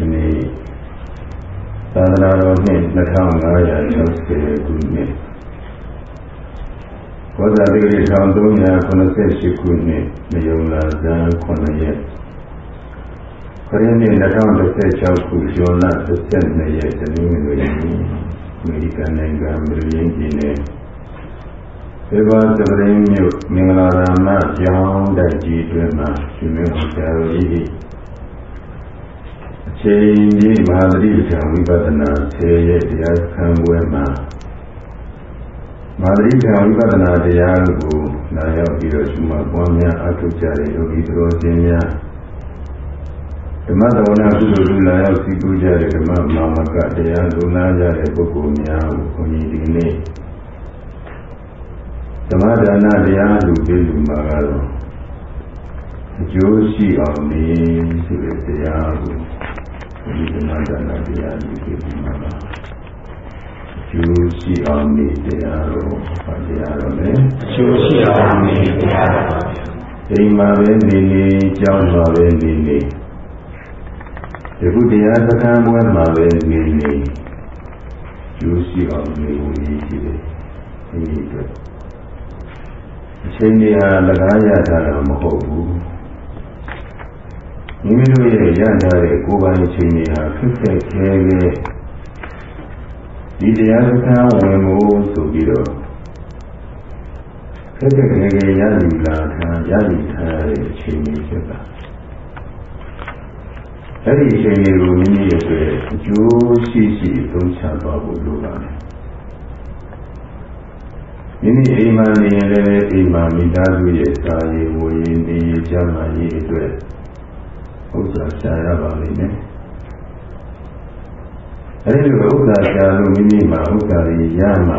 ဒီနေ့သာသနာတော်နှစ်2560ခုနှစ်ဘောဇာတိရိ1388ခုနှစ်မယုံလာဇန်9ရက်ခရစ်နှစ်2016ခုဇွန်လ12ရက်တနင်္ဂနွေနေ့အမေရိကန်နိုင်ငံမရီလင်းပြည်နယ်ေဘာသပရင်းမြို့မင်္ဂလာရမကျောင်းတိုက်ကြီးတွင်မှာရှင်မင်းဆရာတော်ကြီးအ ချိန်ကြီးမဟာသတိပဋ္ဌာန်ဝိပဿနာ10ရက်တရားစခန်းပွဲမှာမဟာသတိပဋ္ဌာန်ဝိပဿနာတရားကိုနာရောက်ပြီးတော့ရှင်မပွားများအထုကြတဲ့ယောဂီတော်စင်များဓမ္မတော်နာကုသိုလ်လူလာရောက်စီကူကြတဲ့ဓမ္မမာမကတရားလူလာကြတဲ့ပုဂ္ဂိုလ်များကိုခွန်ကြီးဒီနေ့ဓမ္မဒါနတရားလူပြည်လူမှာကတော့အကျိုးရှိအောင်နေဆိုတဲ့တရားကို ဒီဓမ္မဒါနတရားလူပြည်လူမှာအကျိုးရှိအောင်နေတရားတော့ဘာတရားတော့လဲအကျိုးရှိအောင်နေတရားတော့အိမ်မှာပဲနေနေကြောင်းမှာပဲနေနေဒီခုတရားစခန်းပွဲမှာပဲနေနေကျိုးရှိအောင်နေဖို့ရည်ရှိတယ်ဒီအတွက်အချိန်ကြီးဟာလကားရတာတော့မဟုတ်ဘူး မိမိတို့ရဲ့ရထားတဲ့ကိုယ်ပိုင်အချိန်ကြီးဟာခက်ခက်ခဲခဲဒီတရားစခန်းဝင်ဖို့ဆိုပြီးတော့ခက်ခက်ခဲခဲရယူလာခံရယူထားတဲ့အချိန်ကြီးဖြစ်တာအဲ့ဒီအချိန်လေးကိုမိမိရဲ့အတွက်အကျိုးရှိရှိသုံးချသွားဖို့လိုပါတယ်မိမိအိမ်မှာနေရင်လည်းအိမ်မှာမိသားစုရဲ့စာရေးဝရေးနေရေးကြမ်းမာရေးအတွက် ဥစ္စာရှာရပါလိမ့်မယ်အဲဒီလိုဥစ္စာရှာလို့မိမိမှာဥစ္စာတွေရမှ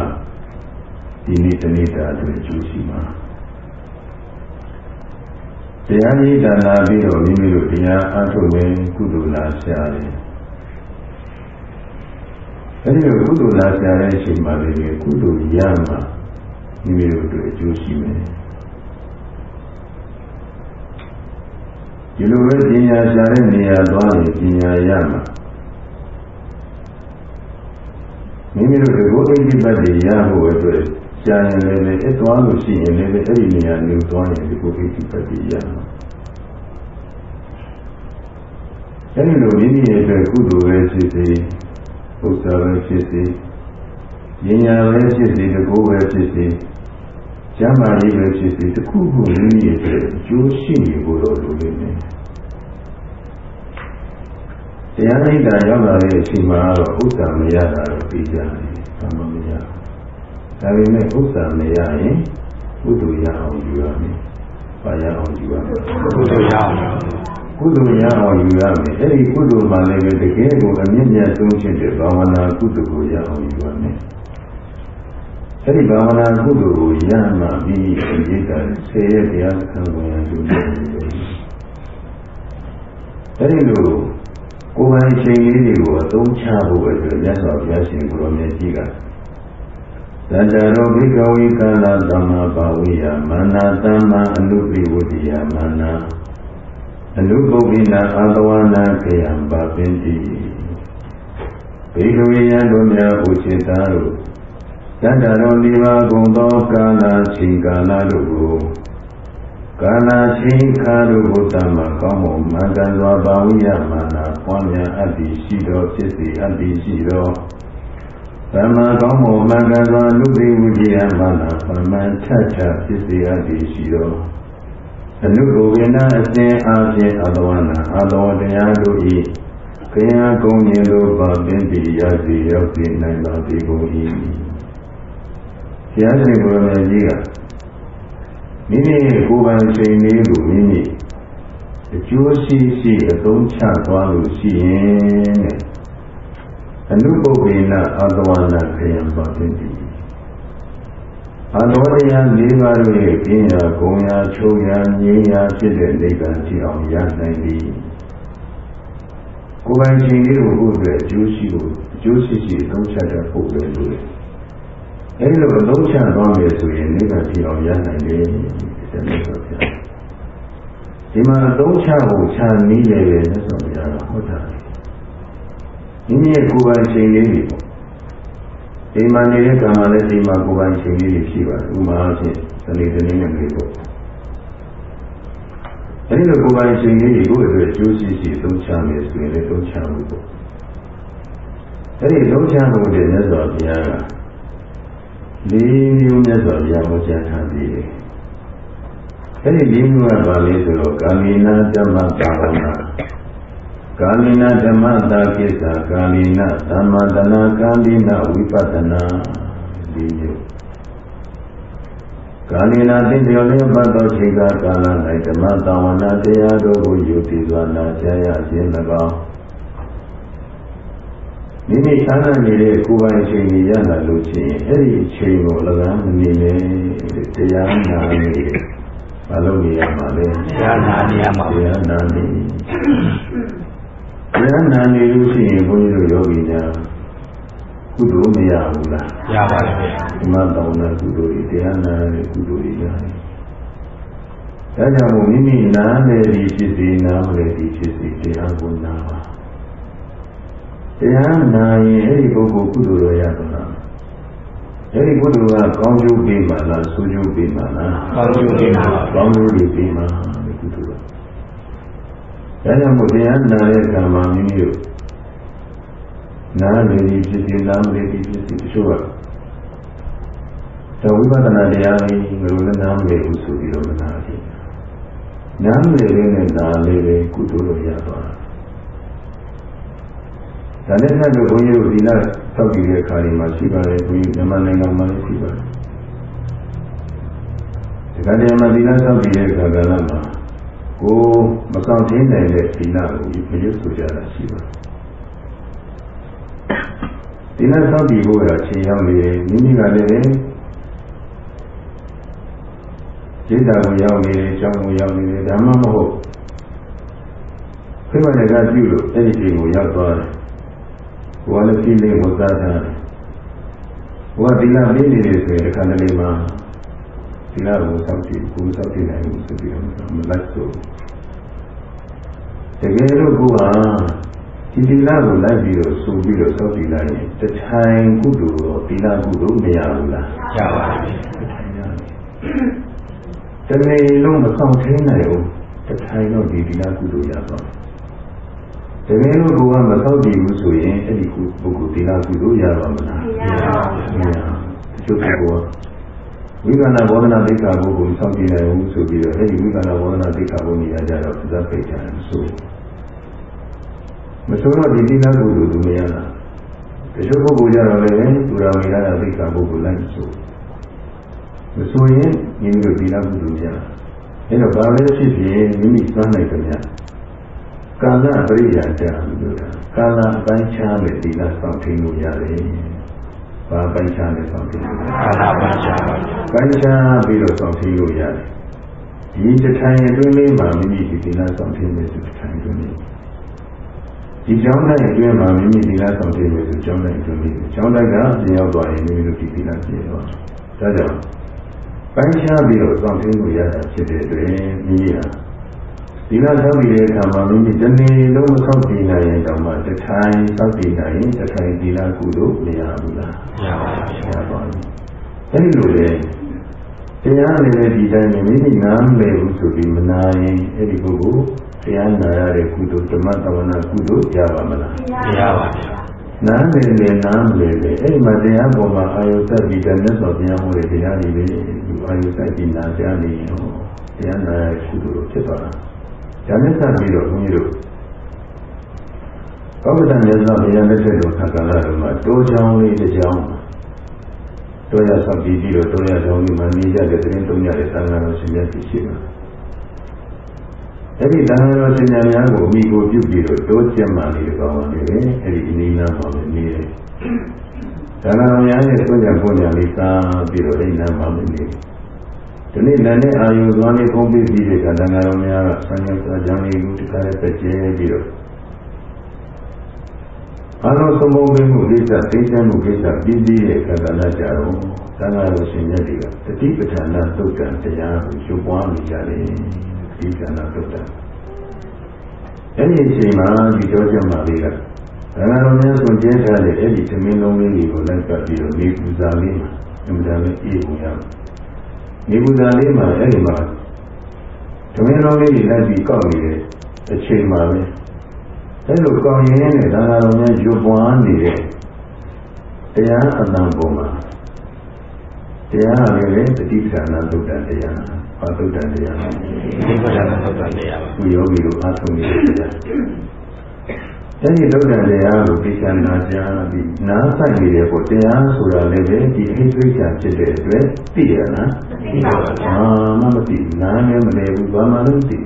ဒီနေ့တနေ့တာအတွက်အကျိုးရှိမှာတရားကြီးဒါနာပြီးတော့မိမိတို့တရားအားထုတ်ရင်ကုသိုလ်လာရှာတယ်အဲဒီလိုကုသိုလ်လာရှာတဲ့အချိန်မှာလေကုသိုလ်ရမှမိမိတို့အတွက်အကျိုးရှိမယ် ဒီလိုပဲပညာရှာတဲ့နေရာသွားရင်ပညာရမှာမိမိတို့ကိုအိဋ္ဌိပတ်တွေရဖို့အတွက်ရှားရင်လည်းအဲသွားလို့ရှိရင်လည်းအဲ့ဒီနေရာမျိုးသွားရင်ဒီကိုအိဋ္ဌိပတ်တွေရမှာအဲဒီလိုမိမိရဲ့အတွက်ကုသိုလ်ပဲဖြစ်စေဥစ္စာပဲဖြစ်စေဉာဏ်ညာပဲဖြစ်စေတကူပဲဖြစ်စေကျမ်းမာရေးပဲဖြစ်စေတစ်ခုခုမိမိရဲ့အတွက်အကျိုးရှိနေဖို့တော့လိုနေတယ် တရားသိတာရောက်လာတဲ့အချိန်မှာတော့ဥစ္စာမရတာတော့ပြီးကြတယ်။ဘာမှမရဘူး။ဒါပေမဲ့ဥစ္စာမရရင်ကုသိုလ်ရအောင်ယူရမယ်။ဘာရအောင်ယူရမလဲ။ကုသိုလ်ရအောင်ကုသိုလ်ရအောင်ယူရမယ်။အဲ့ဒီကုသိုလ်မှလည်းတကယ်ကိုအမြင့်မြတ်ဆုံးဖြစ်တဲ့ဘာဝနာကုသိုလ်ကိုရအောင်ယူရမယ်။အဲ့ဒီဘာဝနာကုသိုလ်ကိုရမှပြီးအရေးတာဆယ်ရက်တရားစခန်းကိုရယူနေတယ်။အဲ့ဒီလို ကိုယ်ပိုင်ချိန်လေးတွေကိုအသုံးချဖို့အတွက်မြတ်စွာဘုရားရှင်ကိုရောမြတ်ကြီးကသတ္တရောဘိကဝေကာလသမ္မာပါဝိယမာနာသမ္မာအနုပိဝတိယမာနာအနုပုပ္ပိနာအာသဝနာခေယံပါပင်တိဘိကဝေယံတို့များဥจิตာတို့တတ္တရောဒီပါကုံသောကာလချိန်ကာလတို့ကို ကာနာချင်းခါတို့ဘုဒ္ဓမှာကောင်းမွန်မှန်ကန်စွာဘာဝိယမာနာပွားများအပ်သည်ရှိသောဖြစ်စေအပ်သည်ရှိသောသမ္မာကောင်းမွန်မှန်ကန်စွာလူပိဝိဇ္ဇာမာနာပမန်ထထဖြစ်စေအပ်သည်ရှိသောအနုဘဝေနအစဉ်အားဖြင့်အတဝနာအတောတရားတို့၏ခရယာကုံမြင်တို့ပါပင်တိရစီရောက်စေနိုင်ပါသည်ကုန်၏ဘုရားရှင်ကိုယ်တော်ကြီးက မိမိရဲ့ကိုယ်ပိုင်ချိန်လေးကိုမိမိအကျိုးရှိရှိအသုံးချသွားလို့ရှိရင်တဲ့အနုပုပ္ပေနအာသဝနာခယံပါတိတိအနောတရား၄ပါးတို့ရဲ့ပညာဂုဏ်ရာချုပ်ရာငြိမ်းရာဖြစ်တဲ့နိဗ္ဗာန်ကြည့်အောင်ရနိုင်သည်ကိုယ်ပိုင်ချိန်လေးကိုဘုရားအကျိုးရှိဖို့အကျိုးရှိရှိသုံးချတတ်ဖို့ပဲလို့ အဲဒီလိုအသုံးချသွားမယ်ဆိုရင်နိဗ္ဗာန်ကြည့်အောင်ရနိုင်တယ်တဲ့မြတ်စွာဘုရားဒီမှာအသုံးချဖို့ခြံနည်းလည်းပဲမြတ်စွာဘုရားကဟောတာမိမိရဲ့ကိုယ်ပိုင်ချိန်လေးတွေပေါ့အိမ်မှာနေတဲ့ကံမှာလည်းအိမ်မှာကိုယ်ပိုင်ချိန်လေးတွေရှိပါတယ်ဥပမာအားဖြင့်ဒီနေ့ဒီနေ့နဲ့နေပေါ့အဲဒီလိုကိုယ်ပိုင်ချိန်လေးတွေကိုအတွက်အကျိုးရှိရှိသုံးချမယ်ဆိုရင်လည်းသုံးချမှုပေါ့အဲဒီသုံးချမှုတွေမြတ်စွာဘုရားက လေးမျိုးမြတ်စွာဘုရားဟောကြားထားပြီးတယ်အဲဒီလေးမျိုးကဘာလဲဆိုတော့ကာမိနာဓမ္မပါဝနာကာမိနာဓမ္မတာကိစ္စကာမိနာသမ္မာတနာကာမိနာဝိပဿနာဒီမျိုးကာမိနာသိလျော်လျက်ပတ်သောချိန်ကာကာလ၌ဓမ္မတာဝနာတရားတို့ကိုယူတည်စွာနာကြားရခြင်း၎င်း မိမိချမ်းသာနေတဲ့ကိုယ်ပိုင်ချိန်ကြီးရလာလို့ရှိရင်အဲ့ဒီချိန်ကို၎င်းမနေနဲ့တရားနာနေမလုပ်နေရမှာလေတရားနာနေရမှာတရားနာနေတရားနာနေလို့ရှိရင်ဘုန်းကြီးတို့ယောဂီများကုသိုလ်မရဘူးလားရပါတယ်ဗျာဓမ္မတောင်းတဲ့ကုသိုလ်တွေတရားနာတဲ့ကုသိုလ်တွေရတယ်ဒါကြောင့်မို့မိမိနားလေဒီဖြစ်စီနားမလေဒီဖြစ်စီတရားကိုနာပါ တရားနာရင်အဲ့ဒီပုဂ္ဂိုလ်ကုသိုလ်ရရသလားအဲ့ဒီကုသိုလ်ကကောင်းကျိုးပေးမှလားဆိုးကျိုးပေးမှလားကောင်းကျိုးပေးမှာပါကောင်းကျိုးတွေပေးမှဒီကုသိုလ်ကဒါကြောင့်မို့တရားနာတဲ့ကံမှာမိမိတို့နားလေဒီဖြစ်စီနားမလေဒီဖြစ်စီတချို့ကတော့ဝိပဿနာတရားလေးငါတို့လည်းနားမလည်ဘူးဆိုပြီးတော့မနာကြည့်။နားမလည်တဲ့နဲ့နားလေးပဲကုသိုလ်လို့ရသွားတာ။ ဒါနဲ့ဆက်လို့ဘုန်းကြီးတို့ဒီလားသောက်ကြည့်တဲ့အခါဒီမှာရှိပါတယ်ဘုန်းကြီးမြန်မာနိုင်ငံမှာလည်းရှိပါတယ်။ဒီကနေ့မှာဒီလားသောက်ကြည့်တဲ့အခါကလည်းမှာကိုမဆောင်သေးနိုင်တဲ့ဒီလားကိုမရွတ်ဆိုကြတာရှိပါတယ်။ဒီလားသောက်ကြည့်ဖို့ရချင်းရောက်နေမိမိကလည်းစိတ်ဓာတ်ကိုရောက်နေတယ်၊ကြောင်းကိုရောက်နေတယ်ဒါမှမဟုတ်ဖိမနကပြုလို့အဲ့ဒီချိန်ကိုရောက်သွားတယ်။ ဘုရားလည်းပြင်းလေးကိုစားထားတယ်။ဘုရားဒီလားပြင်းနေတယ်ဆိုရင်တစ်ခါတလေမှာဒီလားကိုစောင့်ကြည့်ကိုစောင့်ကြည့်နိုင်လို့ဆိုပြီးတော့မလိုက်ဆိုတကယ်လို့ကိုဟာဒီဒီလားကိုလိုက်ပြီးတော့ဆိုပြီးတော့စောင့်ကြည့်လိုက်ရင်တထိုင်ကုသိုလ်တော့ဒီလားကုသိုလ်မရဘူးလားရပါတယ်ဗျာတနေ့လုံးမဆောင်ထင်းနိုင်ဘူးတထိုင်တော့ဒီဒီလားကုသိုလ်ရသွား တယ်တကယ်လို့ကိုကမသောက်တည်ဘူးဆိုရင်အဲ့ဒီကုပုဂ္ဂိုလ်ဒီလားကုသိုလ်ရပါမလားမရပါဘူးမရဘူးတချို့ပုဂ္ဂိုလ်ကဝိကန္နဘောဓနာသိက္ခာပုဂ္ဂိုလ်စောင့်တည်နိုင်ဘူးဆိုပြီးတော့အဲ့ဒီဝိကန္နဘောဓနာသိက္ခာပုဂ္ဂိုလ်နေရာကြတော့သစ္စာပိတ်ကြတယ်ဆိုမဆိုတော့ဒီဒီလားကုသိုလ်သူမရလားတချို့ပုဂ္ဂိုလ်ကြတော့လည်းသူရာဝိရဏသိက္ခာပုဂ္ဂိုလ်လိုက်ဆိုမဆိုရင်မိမိတို့ဒီလားကုသိုလ်ရအဲ့တော့ဘာလဲဖြစ်ဖြစ်မိမိစွမ်းနိုင်ကြမြ ကာလပရိယာကြလို့တာကာလအပိုင်းခြားမဲ့ဒီလားစောင့်ထိန်လို့ရတယ်ဘာပိုင်းခြားလဲစောင့်ထိန်လို့ရကာလပါချာပါဗျာပိုင်းခြားပြီးတော့စောင့်ထိန်လို့ရတယ်ဒီတစ်ထိုင်အတွင်းလေးမှာမိမိဒီဒီလားစောင့်ထိန်မယ်ဆိုတစ်ထိုင်အတွင်းလေးဒီကျောင်းတိုင်းအတွင်းမှာမိမိဒီလားဆောင်တည်လို့ဆိုကျောင်းတိုင်းအတွင်းလေးကျောင်းတိုင်းကပြင်ရောက်သွားရင်မိမိတို့ဒီဒီလားပြင်တော့ဒါကြောင့်ပိုင်းခြားပြီးတော့ဆောင်တည်လို့ရတာဖြစ်တဲ့အတွက်မိမိဟာ ဒီလားဆောက်တည်တဲ့အခါမှာမိမိတစ်နေ့လုံးမဆောက်တည်နိုင်ရင်တောင်မှတစ်ထိုင်ဆောက်တည်နိုင်ရင်တစ်ထိုင်ဒီလားကုလို့မရဘူးလားရပါတယ်ဗျာရပါဘူးအဲဒီလိုလေတရားနေတဲ့ဒီတိုင်းမိမိနားမလည်ဘူးဆိုပြီးမနာရင်အဲ့ဒီပုဂ္ဂိုလ်တရားနာရတဲ့ကုသိုလ်ဓမ္မတဝနာကုသိုလ်ရပါမလားမရပါဗျာနားလည်လေနားမလည်လေအဲ့ဒီမှာတရားပေါ်မှာအာယုသက်ပြီးတဲ့မြတ်စွာဘုရားဟောတဲ့တရားတွေလေဒီအာယုသက်ပြီးနာကြားနေရောတရားနာရတဲ့ကုသိုလ်ဖြစ်သွားတာ ဒါနဲ့ဆက်ပြီးတော့ဘုန်းကြီးတို့ဘုရားမြတ်စွာဘုရားလက်ထက်တော်ခက္ကလာတော်မှာတိုးချောင်းလေးတစ်ချောင်းတိုးရဆောက်ပြီးပြီးတော့တိုးရချောင်းလေးမှာနေကြတဲ့တင်းသုံးရတဲ့သံဃာတော်ရှင်မြတ်ကြီးရှိပါအဲ့ဒီသံဃာတော်ရှင်များကိုအမိကိုပြုပြီးတော့တိုးကျက်မှလေးကောင်းပါလေအဲ့ဒီအနည်းနာမှာပဲနေတယ်သံဃာတော်များရဲ့ဆွေးကြပုံညာလေးစားပြီးတော့အိမ်နာမှာပဲနေတယ် ဒီနေ့လည်းနဲ့အာယုသွားလေးကုန်ပြီးပြီးတဲ့ကသံဃာတော်များကဆံရစာကြောင့်လေးကိုတခါလေးပဲကျဲပြီးတော့အလုံးစုံပုံပေးမှုကိစ္စသိချမ်းမှုကိစ္စပြီးပြီးတဲ့ခန္ဓာနဲ့ကြတော့သံဃာတော်ရှင်မြတ်တွေကတတိပဋ္ဌာန်သုတ်တံတရားကိုရှုပွားနေကြတယ်ဒီကံသုတ်တံအဲ့ဒီအချိန်မှာဒီကြောချက်မှလေးကဒါကတော်များဆိုကျင်းထားတဲ့အဲ့ဒီသမင်းလုံးလေးတွေကိုလိုက်ပတ်ပြီးတော့နေပူဇာလေးမှာအမှန်တမ်းအေးပုံရ နေပူဇာလေးမှာအဲ့ဒီမှာသမင်းလုံးလေးတွေလိုက်ပြီးကောက်နေတဲ့အချိန်မှာပဲအဲ့လိုကောင်းရင်းနဲ့ဒါနာတော်များရွပွားနေတဲ့တရားအတန်ပုံမှာတရားလည်းလေတတိပ္ပာနာသုတ်တန်တရားဘာသုတ်တန်တရားလဲဒီဘုရားသုတ်တန်တရားပါဘုယောဂီတို့အားထုတ်နေတဲ့တရား အဲ့ဒီသုတ်တန်တရားကိုသိချင်နာကြားပြီးနားဆိုင်နေတယ်ပေါ့တရားဆိုတာလည်းပဲဒီအိသိချာဖြစ်တဲ့အတွက်သိရလားဒီပါဗျာအာမမသိနားလည်းမလဲဘူးဘာမှလည်းမသိ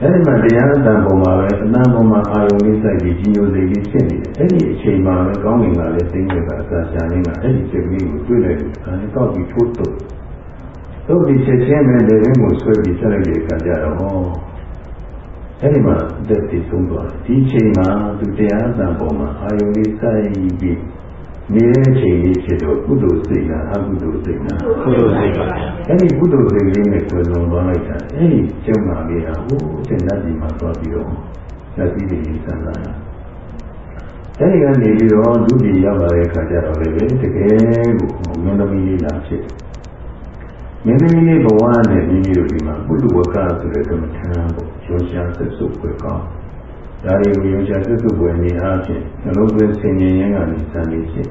အဲ့ဒီမှာတရားအတန်ပုံမှာပဲအတန်ပုံမှာအာယုန်လေးစိုက်ပြီးကြီးညိုစိတ်ကြီးဖြစ်နေတယ်အဲ့ဒီအချိန်မှာပဲကောင်းကင်ကလည်းသိနေကအစာရှာနေမှာအဲ့ဒီစိတ်ကလေးကိုတွေ့လိုက်တယ်အဲကောက်ပြီးထိုးတော့တော့ဒီချက်ချင်းနဲ့လည်းကိုဆွဲပြီးဆက်လိုက်တဲ့အခါကျတော့ဟော အဲ့ဒီမှာအသက်တည်ဆုံးသွားတယ်ဒီအချိန်မှာသူတရားအတန်ပုံမှာအာယုန်လေးစိုက်ပြီးနေတဲ့အချိန်လေးဖြစ်တော့ကုသိုလ်စိတ်လားအကုသိုလ်စိတ်လားကုသိုလ်စိတ်ပါဗျာအဲ့ဒီကုသိုလ်စိတ်လေးနဲ့ကိုယ်လုံးသွားလိုက်တာအဲ့ဒီကျုံနာလေးဟာဟိုအရှင်လက်ကြီးမှာသွားပြီးတော့လက်ကြီးတွေဆန်းလာတာအဲ့ဒီကနေပြီးတော့ဒုတိယရောက်လာတဲ့အခါကျတော့လေတကယ်ကိုမင်းသမီးလေးလာဖြစ် မင်းသမီးလေးဘဝနဲ့မိမိတို့ဒီမှာပုလူဝကဆိုတဲ့ကမ္မထံကိုရောရှာဆက်စုပ်ွယ်ကောင်းဒါတွေကိုရောရှာဆက်စုပ်ွယ်နေအားဖြင့်နှလုံးသွင်းဆင်ញင်ရင်းကနေစံလေးဖြစ်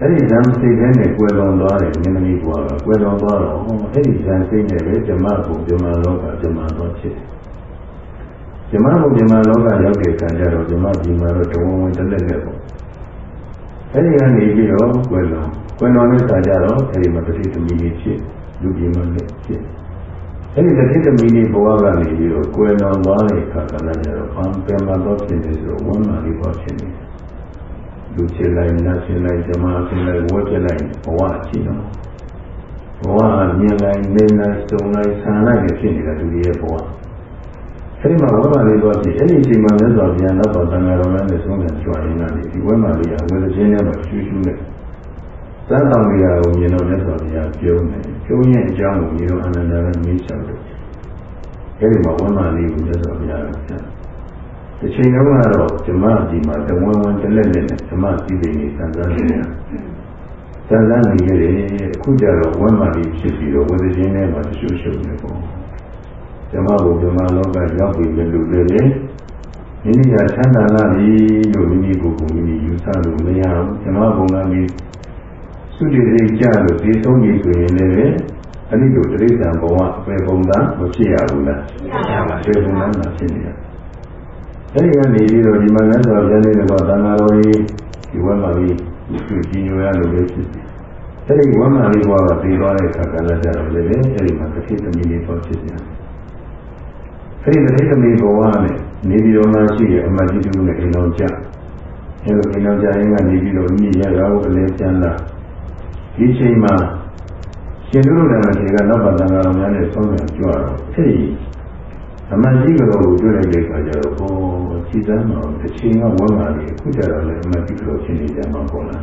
အဲ့ဒီဇံစိတ်ထဲနဲ့ကွယ်လွန်သွားတဲ့မင်းသမီးဘဝကကွယ်လွန်သွားတော့အဲ့ဒီဇံစိတ်နဲ့ပဲဓမ္မကိုဓမ္မလောကဓမ္မတော်ဖြစ်တယ်ဓမ္မကိုဓမ္မလောကရောက်တဲ့ခံကြတော့ဓမ္မဒီမှာတော့တဝဝင်တက်လက်လက်ပေါ့အဲ့ဒီကနေပြီးတော့ကွယ်လွန်ကွယ်လွန်တဲ့ခါကျတော့အဲ့ဒီမှာတတိသမီးလေးဖြစ် လူပြည်မှာလည်းဖြစ်အဲ့ဒီတတိသမီးလေးဘဝကနေပြီးတော့ကွယ်လွန်သွားတဲ့ခါကလည်းကျတော့အံပင်မှာတော့ဖြစ်နေဆိုတော့ဝန်မာလေးပေါ့ဖြစ်နေတယ်လူချင်လိုက်နတ်ချင်လိုက်ဓမ္မချင်လိုက်ဝတ်ချင်လိုက်ဘဝရှိတော့ဘဝမြင်လိုက်နေလိုက်စုံလိုက်ဆံလိုက်နေဖြစ်နေတာလူတွေရဲ့ဘဝအဲဒီမှာဝိမာလေးတော့ဖြစ်အဲ့ဒီအချိန်မှာလည်းဆိုပြန်တော့တန်ဃာတော်များနဲ့ဆုံးဖြတ်ကြွရင်းကနေဒီဝိမာလေးကဝေဒချင်းနဲ့တော့ရှူးရှူးနဲ့ သံတော်လေးကိုမြင်တော့လည်းဆိုပြန်ပြုံးတယ်ပြုံးရဲ့အကြောင်းကိုမြင်တော့အနန္တနဲ့မေးချတယ်အဲဒီမှာဝိမာလေးကိုလည်းဆိုပြန်တယ်ဒီချိန်တုန်းကတော့ဓမ္မဒီမှာတဝန်းဝန်းတလက်လက်နဲ့ဓမ္မစီပင်ကြီးစံစားနေတယ်စံစားနေရတယ်အခုကျတော့ဝမ်းမာလေးဖြစ်ပြီးတော့ဝေဒချင်းနဲ့မှတရှုရှုနေပေါ့ဓမ္မဘုဓမ္မလောကရောက်ပြီလို့လည်းလေမိမိကချမ်းသာလာပြီလို့မိမိကိုယ်ကိုမိမိယူဆလို့မရဘူးဓမ္မဘုံကနေ သုတိတိကြလို့ဒီဆုံးကြီးဆိုရင်လည်းအဲ့ဒီလိုတိရစ္ဆာန်ဘဝအပေပုံသားမဖြစ်ရဘူးလားရပါပေပုံသားမဖြစ်နေရအဲ့ဒီကနေပြီးတော့ဒီမှာလည်းဆိုပြန်နေတော့သံဃာတော်ကြီးဒီဝမ်းမာလေးသူကြီးညိုရလို့လည်းဖြစ်တယ်အဲ့ဒီဝမ်းမာလေးဘဝကပြီးသွားတဲ့အခါကလည်းကြတော့လည်းအဲ့ဒီမှာတစ်ခေတ်သမီးလေးပေါ်ဖြစ်တယ်အဲ့ဒီတစ်ခေတ်သမီးဘဝနဲ့နေပြီးတော့မှရှိတဲ့အမတ်ကြီးတူနဲ့အိမ်တော်ကြအဲ့လိုအိမ်တော်ကြရင်ကနေပြီးတော့မြည်ရတာကိုလည်းကျမ်းလာ ဒီချိန်မှာရှင်တို့လည်းဒီကနောက်ပါသံဃာတော်များနဲ့ဆုံးဖြတ်ကြွတော့အဲ့ဒီအမတ်ကြီးကတော့တွေ့လိုက်တဲ့အခါကျတော့ဟောကြည်စမ်းတော့တစ်ချိန်ကဝမ်းမာလေးအခုကျတော့လည်းအမတ်ကြီးကတော့ရှင်နေကြမှာပေါ့လား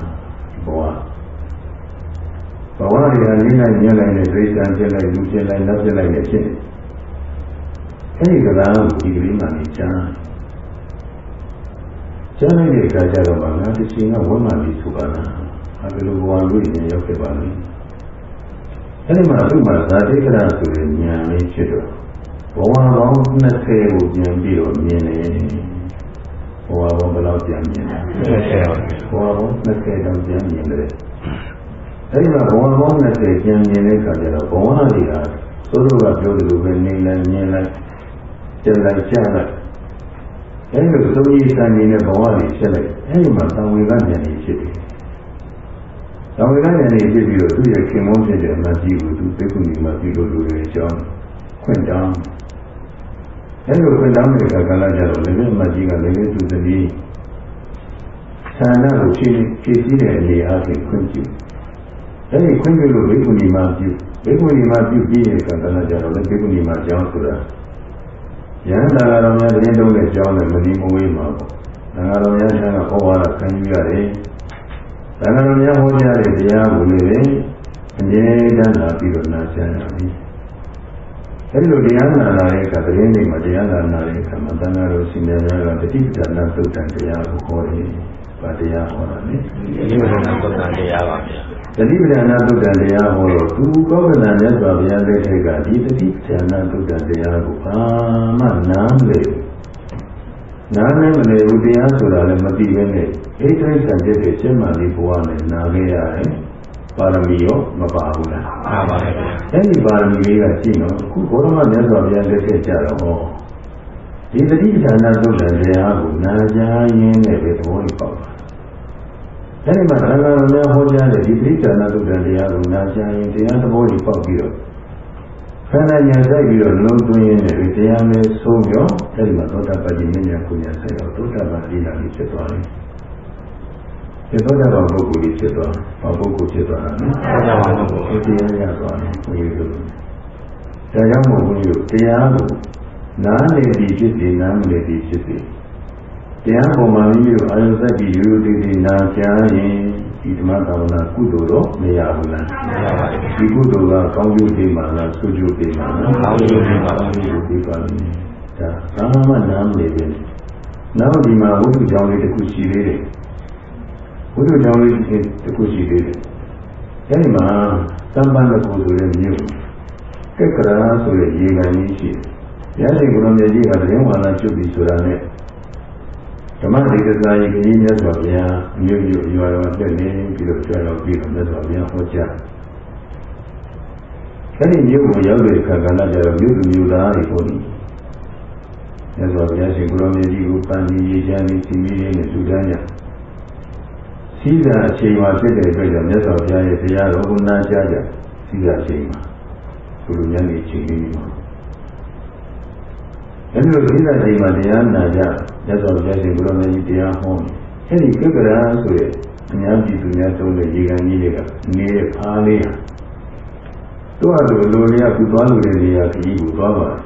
ဘဝဘဝတွေကနေလိုက်မြင်လိုက်တဲ့ဒိဋ္ဌံဖြစ်လိုက်လူဖြစ်လိုက်နောက်ဖြစ်လိုက်နဲ့ဖြစ်နေအဲဒီကလာဒီကလေးမှနေချမ်းကျမ်းလိုက်တဲ့အခါကျတော့မှငါတစ်ချိန်ကဝမ်းမာလေးဆိုပါလား အဲဒီလိုဘဝလူတွေရောက်ခဲ့ပါလိမ့်အဲဒီမှာသူ့မှာဇာတိကရဆိုတဲ့ဉာဏ်လေးဖြစ်တော့ဘဝပေါင်း20ကိုပြန်ပြီးတော့မြင်တယ်ဘဝပေါင်းဘယ်လောက်ပြန်မြင်လဲဆက်ဆက်ပါဘဝပေါင်း20တောင်ပြန်မြင်တယ်အဲဒီမှာဘဝပေါင်း20ပြန်မြင်တဲ့အခါကျတော့ဘဝတွေကသို့တော်ကပြောသလိုပဲနေလိုက်မြင်လိုက်ကြံလိုက်ကြားလိုက်အဲဒီလိုသုံးရည်စံနေတဲ့ဘဝတွေဖြစ်လိုက်အဲဒီမှာသံဝေကဉာဏ်တွေဖြစ်တယ်။ သံဝေကဉာဏ်တွေဖြစ်ပြီးတော့သူ့ရဲ့ခင်မုန်းဖြစ်တဲ့အမကြီးကိုသူသိကုဏီမှာပြုလို့လူတွေအကြောင်းခွင့်တောင်းအဲဒီလိုခွင့်တောင်းတဲ့အခါကလည်းကြတော့လည်းအမကြီးကလည်းသူသမီးဆန္ဒကိုဖြည့်ဖြည့်စည်းတဲ့အနေအားဖြင့်ခွင့်ပြုအဲဒီခွင့်ပြုလို့ဘိက္ခုနီမှာပြုဘိက္ခုနီမှာပြုပြီးတဲ့အခါကလည်းကြတော့လည်းဘိက္ခုနီမှာကျောင်းဆိုတာယန္တာတော်များတရင်တုံးတဲ့ကျောင်းနဲ့မဒီမဝေးမှာပေါ့။ငါတော်များဆန်းကဩဝါဒခံယူရတယ်။ ဒါနတော်များဟောကြားတဲ့တရားကိုလည်းအမြဲတမ်းလာပြီးတော့နာကြားရပြီ။အဲဒီလိုတရားနာလာတဲ့အခါသတင်းတွေမှာတရားနာလာတဲ့အခါမှာတန်ခါတော်ရှင်များများကတတိပဌာနာသုတ်တန်တရားကိုဟောတယ်။ဗာတရားဟောတာလေဒီမှာတော့သုတ်တန်တရားပါဗျာ။တတိပဌာနာသုတ်တန်တရားဟောတော့သူကောကနာမြတ်စွာဘုရားလက်ထက်ကဒီတတိပဌာနာသုတ်တန်တရားကိုဘာမှနားမလည်ဘူး။ နားလည်းမလည်ဘူးတရားဆိုတာလည်းမသိဘဲနဲ့အိဋ္ဌိဆံတဲ့ကျင့်မှန်လေးဘဝနဲ့နားခဲ့ရတယ်။ပါရမီရောမပါဘူးလား။အားပါဗျာအဲ့ဒီပါရမီလေးကရှိတော့အခုဘုရားမမြတ်စွာဘုရားလက်ထက်ကြတော့ဟောဒီတတိပဌာနာသုတ်တဲ့တရားကိုနာကြားရင်းနဲ့ပဲသဘောပေါက်တာအဲ့ဒီမှာသံဃာတော်များဟောကြားတဲ့ဒီတတိပဌာနာသုတ်တဲ့တရားကိုနာကြားရင်တရားသဘောကြီးပေါက်ပြီးတော့ ခန္ဓာညာဆိုင်ပြီးတော့လုံးသွင်းရင်းနဲ့တရားနဲ့ဆုံးရောအဲ့ဒီမှာသောတာပတိမြညာကုညာဆိုင်တော့သောတာပတိလာပြီးဖြစ်သွားတယ်ဒီသောတာပန်ပုဂ္ဂိုလ်ကြီးဖြစ်သွားတယ်။ဘာပုဂ္ဂိုလ်ဖြစ်သွားတာလဲ။ဟုတ်ကြပါဘူးဒီတရားရသွားတယ်ဘုရားတို့ဒါကြောင့်မို့ဘုန်းကြီးတို့တရားကိုနားလေသည်ဖြစ်စေနားမလေသည်ဖြစ်စေ တရားပေါ်မှာမိမိတို့အာရုံစိုက်ပြီးရိုးရိုးသေးသေးနာကြားရင်ဒီဓမ္မသာဝနာကုသိုလ်တော့မရဘူးလားမရပါဘူးဒီကုသိုလ်ကကောင်းကျိုးပေးမှာလားဆိုးကျိုးပေးမှာလားကောင်းကျိုးပေးပါပါကောင်းကျိုးပေးပါလိမ့်မယ်ဒါဘာမှနားမလေဘူးနောက်ဒီမှာဝိသုကြောင့်လေးတစ်ခုရှိသေးတယ်ဝိသုကြောင့်လေးတစ်ခုရှိသေးတယ်အဲဒီမှာသံပန္နကိုဆိုတဲ့မြို့ကက်ကရာဆိုတဲ့ရေကန်ကြီးရှိတယ်။ရတဲ့ကုရမေကြီးကသတင်းဝါဒကျွတ်ပြီးဆိုတာနဲ့ ဓမ္မဒေသစာရေးကြီးမြတ်စွာဘုရားမြို့မြို့ရွာရွာတက်နေပြီးတော့ကြွရောက်ပြီးတော့မြတ်စွာဘုရားဟောကြား။အဲဒီမြို့ကိုရောက်တဲ့အခါကလည်းကျတော့မြို့သူမြို့သားတွေပေါ့လေ။မြတ်စွာဘုရားရှင်ကုရမေကြီးကိုပန်းကြီးရေးချမ်းပြီးစီမီးနဲ့လူတန်းကြ။စီးစာအချိန်မှာဖြစ်တဲ့အတွက်ကြောင့်မြတ်စွာဘုရားရဲ့တရားတော်ကိုနာကြားကြစီးစာအချိန်မှာဘုလိုညနေအချိန်လေးမှာ အဲဒီလိုစီးစာအချိန်မှာတရားနာကြမြတ်စွာဘုရားရှင်ဘုရားမြတ်ကြီးတရားဟောတယ်အဲဒီကိက္ကရာဆိုတဲ့အများပြည်သူများသုံးတဲ့ရေကန်ကြီးတွေကနေတဲ့ဖားလေးဟာသူ့အလိုလိုလျာသူသွားလို့တဲ့နေရာကြီးကိုသွားပါတယ်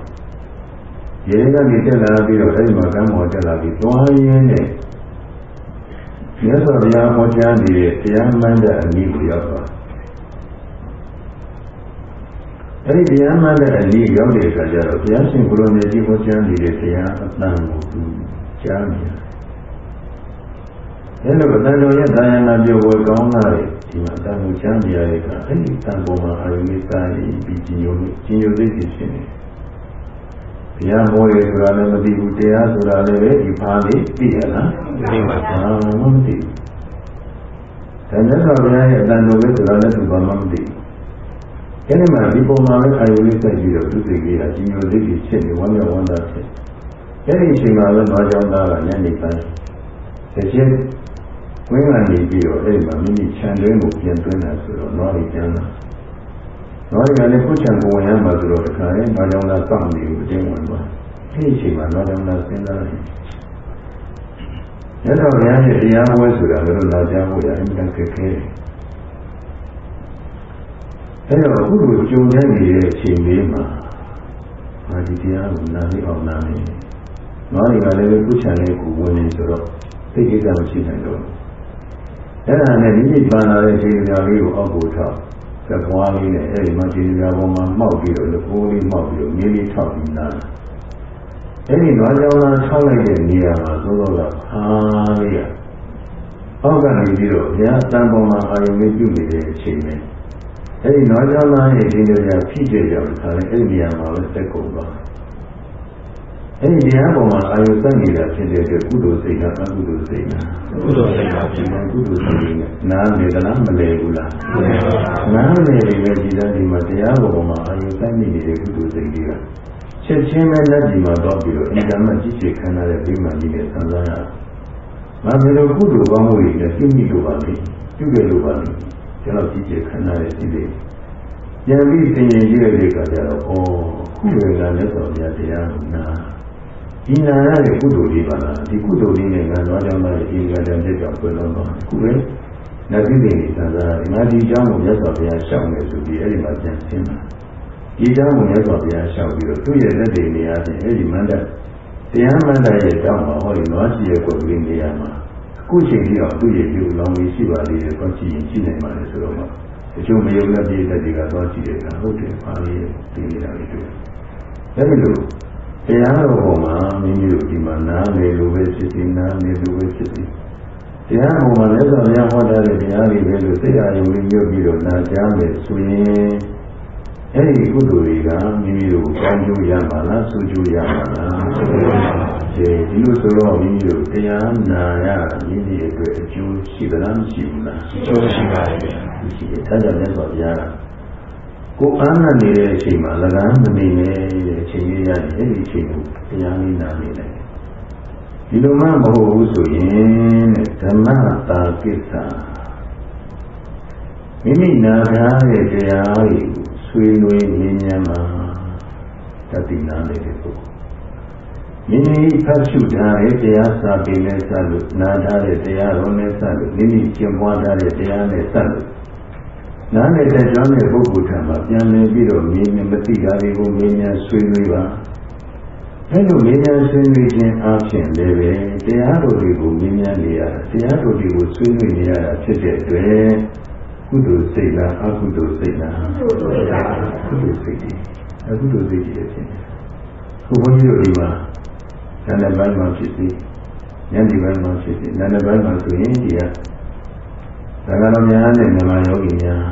ရေကနေတက်လာပြီးတော့အဲဒီမှာကမ်းပေါ်တက်လာပြီးသွားရင်းနဲ့မြတ်စွာဘုရားဟောကြားနေတဲ့တရားမှန်တဲ့အနည်းကိုရောက်သွား အဲ့ဒီတရားမှန်တဲ့အနည်းရောက်တဲ့အခါကျတော့ဘုရားရှင်ကိုလိုမြတ်ကြီးဟောကြားနေတဲ့တရားအတန်ကိုသူကြားမြင်တယ်။အဲ့လိုအတန်တော်ရဲ့ဒါယနာပြောဝေကောင်းလာတဲ့ဒီမှာအတန်ကိုကြားမြင်ရတဲ့အခါအဲ့ဒီတန်ပေါ်မှာအာရုံလေးစားပြီးကြီးညိုလို့ကြီးညိုသိသိဖြစ်နေတယ်။ဘုရားဟောတယ်ဆိုတာလည်းမသိဘူးတရားဆိုတာလည်းပဲဒီဖာလေးသိရလားသိပါဘာမှမသိဘူး။ဒါနဲ့ဆိုဘုရားရဲ့အတန်တော်ပဲဆိုတာလည်းသူဘာမှမသိ ဘူး။အဲဒီမှာဒီပုံမှာပဲအာယုလေးစိုက်ပြီးတော့သူစိတ်ကြီးကကြီးညိုသိသိဖြစ်နေဝမ်းမြောက်ဝမ်းသာဖြစ်။အဲဒီအချိန်မှာလည်းနွားကြောင်သားကညနေပိုင်းတစ်ချက်ဝင်းကနေပြီးတော့အဲဒီမှာမိမိခြံတွင်းကိုပြန်သွင်းတာဆိုတော့နွားလေးပြန်လာ။နွားလေးကလည်းကိုယ်ခြံကိုဝင်ရမှာဆိုတော့တခါရင်နွားကြောင်သားစောင့်နေဘူးအတင်းဝင်သွား။အဲဒီအချိန်မှာနွားကြောင်သားစဉ်းစားတယ်။မြတ်စွာဘုရားရဲ့တရားဝဲဆိုတာလည်းလာကြဖို့ရအင်တာခက်ခဲတယ်။ အဲတော့အခုလိုကြုံရနေတဲ့အချိန်လေးမှာငါဒီတရားကိုနားလေးအောင်နားနေ။ငါးတွေကလည်းကုချံလေးကိုဝင်နေဆိုတော့သိကိစ္စမရှိနိုင်တော့ဘူး။အဲ့ဒါနဲ့ဒီနေ့ပန်လာတဲ့ခြေပြားလေးကိုအောက်ကိုထောက်သကွားလေးနဲ့အဲ့ဒီမှာခြေပြားပေါ်မှာမှောက်ပြီးတော့လက်ကိုးလေးမှောက်ပြီးတော့မြေးလေးထောက်ပြီးနား။အဲ့ဒီနွားကြောင်သားထောက်လိုက်တဲ့နေရာမှာသို့တော့ကအားလေးရ။အောက်ကနေပြီးတော့ဘုရားတန်ပေါ်မှာအာယုံလေးပြုနေတဲ့အချိန်နဲ့ အဲ့ဒီနွားကြောင်သားရဲ့ဒီလိုရာဖြစ်တဲ့ကြောင့်ခါလဲအဲ့ဒီနေရာမှာပဲတက်ကုန်သွား။အဲ့ဒီနေရာပေါ်မှာအာယုံတက်နေတာဖြစ်တဲ့အတွက်ကုသိုလ်စိတ်ကအကုသိုလ်စိတ်လားကုသိုလ်စိတ်ပါဗျာဒီမှာကုသိုလ်စိတ်နဲ့နားလေသလားမလဲဘူးလားမှန်ပါပါနားမလဲနေပဲဒီသားဒီမှာတရားပေါ်မှာအာယုံတက်နေတဲ့ကုသိုလ်စိတ်တွေကချက်ချင်းပဲလက်ဒီမှာတော့ပြီးတော့အင်တာနက်ကြည့်ချခံရတဲ့ဒီမှကြီးနဲ့ဆန်းစားရ။ငါဘယ်လိုကုသိုလ်ကောင်းမှုတွေနဲ့ပြုမိလို့ပါလဲ။ပြုခဲ့လို့ပါလဲ။ ကျွန်တော်ကြည့်ချခံရတဲ့ဒီလေးပြန်ပြီးသင်ရင်ကြည့်ရတဲ့အခါကျတော့ဩခုရကလည်းဆိုရတရားနာဒီနာရတဲ့ကုသိုလ်လေးပါလားဒီကုသိုလ်လေးနဲ့ငါတော့ကြောင့်မှဒီကတည်းကကြောင့်ပြောလို့တော့ခုပဲနတ်ပြည်တွေဆန်းစားငါဒီเจ้าကိုမြတ်စွာဘုရားရှောက်နေဆိုပြီးအဲ့ဒီမှာပြန်ဆင်းလာဒီเจ้าကိုမြတ်စွာဘုရားရှောက်ပြီးတော့သူ့ရဲ့လက်တွေနေရာချင်းအဲ့ဒီမန္တတရားမန္တရဲ့တောင်းမှာဟောဒီနွားရှိရဲ့ကိုယ်ကလေးနေရာမှာအ ခုချိန်ကြီးတော့သူ့ရဲ့ပြုလောင်လေးရှိပါသေးတယ်တော့ကြည့်ရင်ရှိနိုင်ပါလေဆိုတော့မှတချို့မယုံတဲ့ပြည်သက်တွေကတော့ကြည့်တယ်ကဟုတ်တယ်ပါလေသိနေတာလေးတွေ့အဲဒီလိုတရားတော်ပေါ်မှာမိမိတို့ဒီမှာနားလေလိုပဲဖြစ်စီနားလေလိုပဲဖြစ်စီတရားပေါ်မှာလက်တော်များဟောထားတဲ့တရားတွေပဲလို့သိရယုံလေးမျိုးပြီးတော့နာကြားမယ်ဆိုရင် အဲဒီကုသိုလ်တွေကမိမိတို့ကောင်းကျိုးရမှာလားဆိုးကျိုးရမှာလားဒီဒီလိုဆိုတော့မိမိတို့တရားနာရမိမိအတွက်အကျိုးရှိသလားမရှိဘူးလားကျိုးရှိပါရဲ့ဗျာရှိတယ်ဒါကြောင့်မြတ်စွာဘုရားကကိုယ်အားနာနေတဲ့အချိန်မှာ၎င်းမနေနဲ့တဲ့အချိန်လေးရရင်အဲ့ဒီအချိန်ကိုတရားလေးနာနေတယ်ဒီလိုမှမဟုတ်ဘူးဆိုရင်တဲ့ဓမ္မတာကိစ္စမိမိနာထားတဲ့တရားတွေကို ဆွေးနွေးမြင်ညာမှာတတိနာနေတဲ့ပုဂ္ဂိုလ်မိမိဖတ်ရှုထားတဲ့တရားစာပေနဲ့စလို့နားထားတဲ့တရားတော်နဲ့စလို့မိမိကျင့်ပွားထားတဲ့တရားနဲ့စလို့နားနေတဲ့ကြောင်းတဲ့ပုဂ္ဂိုလ်ထံမှာပြန်လည်ပြီးတော့မြင်မြင်မသိတာတွေကိုမြင်မြန်ဆွေးနွေးပါအဲလိုမြင်မြန်ဆွေးနွေးခြင်းအပြင်လည်းပဲတရားတော်တွေကိုမြင်မြန်နေရတာတရားတော်တွေကိုဆွေးနွေးနေရတာဖြစ်တဲ့အတွက် ကုသိုလ်စိတ်လားအကုသိုလ်စိတ်လားကုသိုလ်စိတ်ကုသိုလ်စိတ်ကြီးအကုသိုလ်စိတ်ကြီးလည်းဖြစ်တယ်ခုဘုန်းကြီးတို့ဒီမှာဉာဏ်ပိုင်းမှာဖြစ်စီဉာဏ်ဒီပိုင်းမှာဖြစ်စီဉာဏ်ပိုင်းမှာဆိုရင်ဒီကဒါကတော်များနဲ့မြန်မာယောဂီများ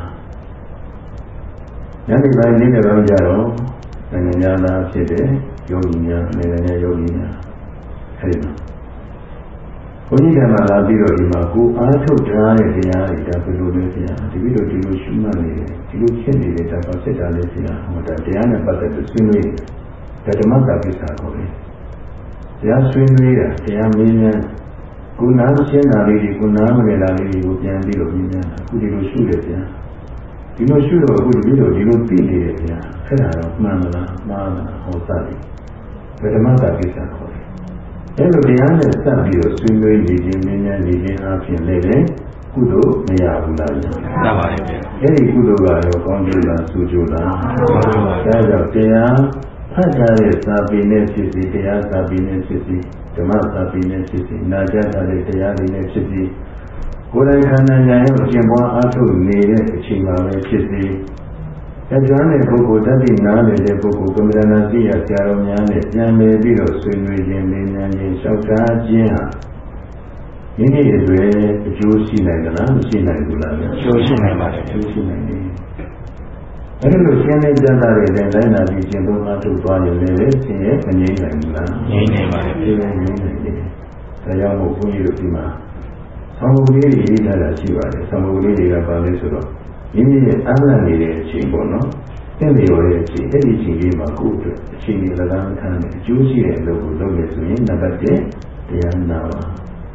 ဉာဏ်ဒီပိုင်းနည်းနဲ့တော့ကြတော့နိုင်ငံများသားဖြစ်တဲ့ယောဂီများနိုင်ငံရဲ့ယောဂီများအဲဒီမှာ ဘုန်းကြီးကမှလာပြီးတော့ဒီမှာကိုအားထုတ်ထားတဲ့တရားတွေဒါဘယ်လိုလဲဆရာဒီပြီးတော့ဒီလိုရှုမှတ်နေတယ်ဒီလိုဖြစ်နေတယ်ဒါပါဖြစ်တာလဲဆရာဟောတာတရားနဲ့ပတ်သက်ပြီးဆွေးနွေးတယ်ဓမ္မတာပစ္စခေါ်တယ်တရားဆွေးနွေးတာတရားမင်းများကုနာရှင်းတာလေးဒီကုနာမငယ်တာလေးတွေကိုပြန်ပြီးတော့မြင်များအခုဒီလိုရှုတယ်ဗျာဒီလိုရှုတော့အခုဒီလိုဒီလိုသိနေတယ်ဗျာအဲ့ဒါတော့မှန်မလားမှားလားဟောတာဒီဓမ္မတာပစ္စခေါ်တယ် အဲ့လိုတရားနဲ့စပ်ပြီးတော့ဆွေးနွေးနေခြင်းမြင်များနေခြင်းအပြင်လည်းပဲကုသိုလ်မရဘူးလားရပါတယ်ဗျာအဲ့ဒီကုသိုလ်ကရောကောင်းကျိုးလားဆိုးကျိုးလားကောင်းကျိုးပါဒါကြောင့်တရားဖတ်ထားတဲ့စာပေနဲ့ဖြစ်စီတရားစာပေနဲ့ဖြစ်စီဓမ္မစာပေနဲ့ဖြစ်စီနာကြားထားတဲ့တရားတွေနဲ့ဖြစ်စီကိုယ်တိုင်ခန္ဓာညာရဲ့ကျင့်ပွားအားထုတ်နေတဲ့အချိန်မှာပဲဖြစ်စီ အကျမ်းတဲ့ပုဂ္ဂိုလ်တတိနားနေတဲ့ပုဂ္ဂိုလ်ကမ္မဒနာသိရဆရာတော်များနဲ့ပြန်လည်ပြီးတော့ဆွေးနွေးခြင်းလေးများခြင်းလျှောက်ထားခြင်းဟာမိမိရဲ့တွေအကျိုးရှိနိုင်သလားမရှိနိုင်ဘူးလားဗျာကျိုးရှိနိုင်ပါတယ်ဗျာကျိုးရှိနိုင်တယ်အဲ့ဒီလိုရှင်းလင်းကြတာတွေလည်းလိုက်နာပြီးရှင်ဘုရားထုတ်သွားရင်လည်းဆင်းရဲမငြိမ့်နိုင်ဘူးလားငြိမ်းနေပါတယ်ဒီဗျာလိုငြိမ့်နိုင်တယ်ဒါကြောင့်မို့ဘုန်းကြီးတို့ဒီမှာသံဃာလေးတွေရေးထားတာရှိပါတယ်သံဃာလေးတွေကဘာလဲဆိုတော့ မိမိရဲ့အားလနေတဲ့အချိန်ပေါ့နော်သင်လျော်တဲ့အချိန်အဲ့ဒီအချိန်လေးမှာကိုယ့်အတွက်အချိန်ကြီး၎င်းထားတယ်အကျိုးရှိတဲ့အလုပ်ကိုလုပ်ရဆိုရင်နံပါတ်1တရားနာပါ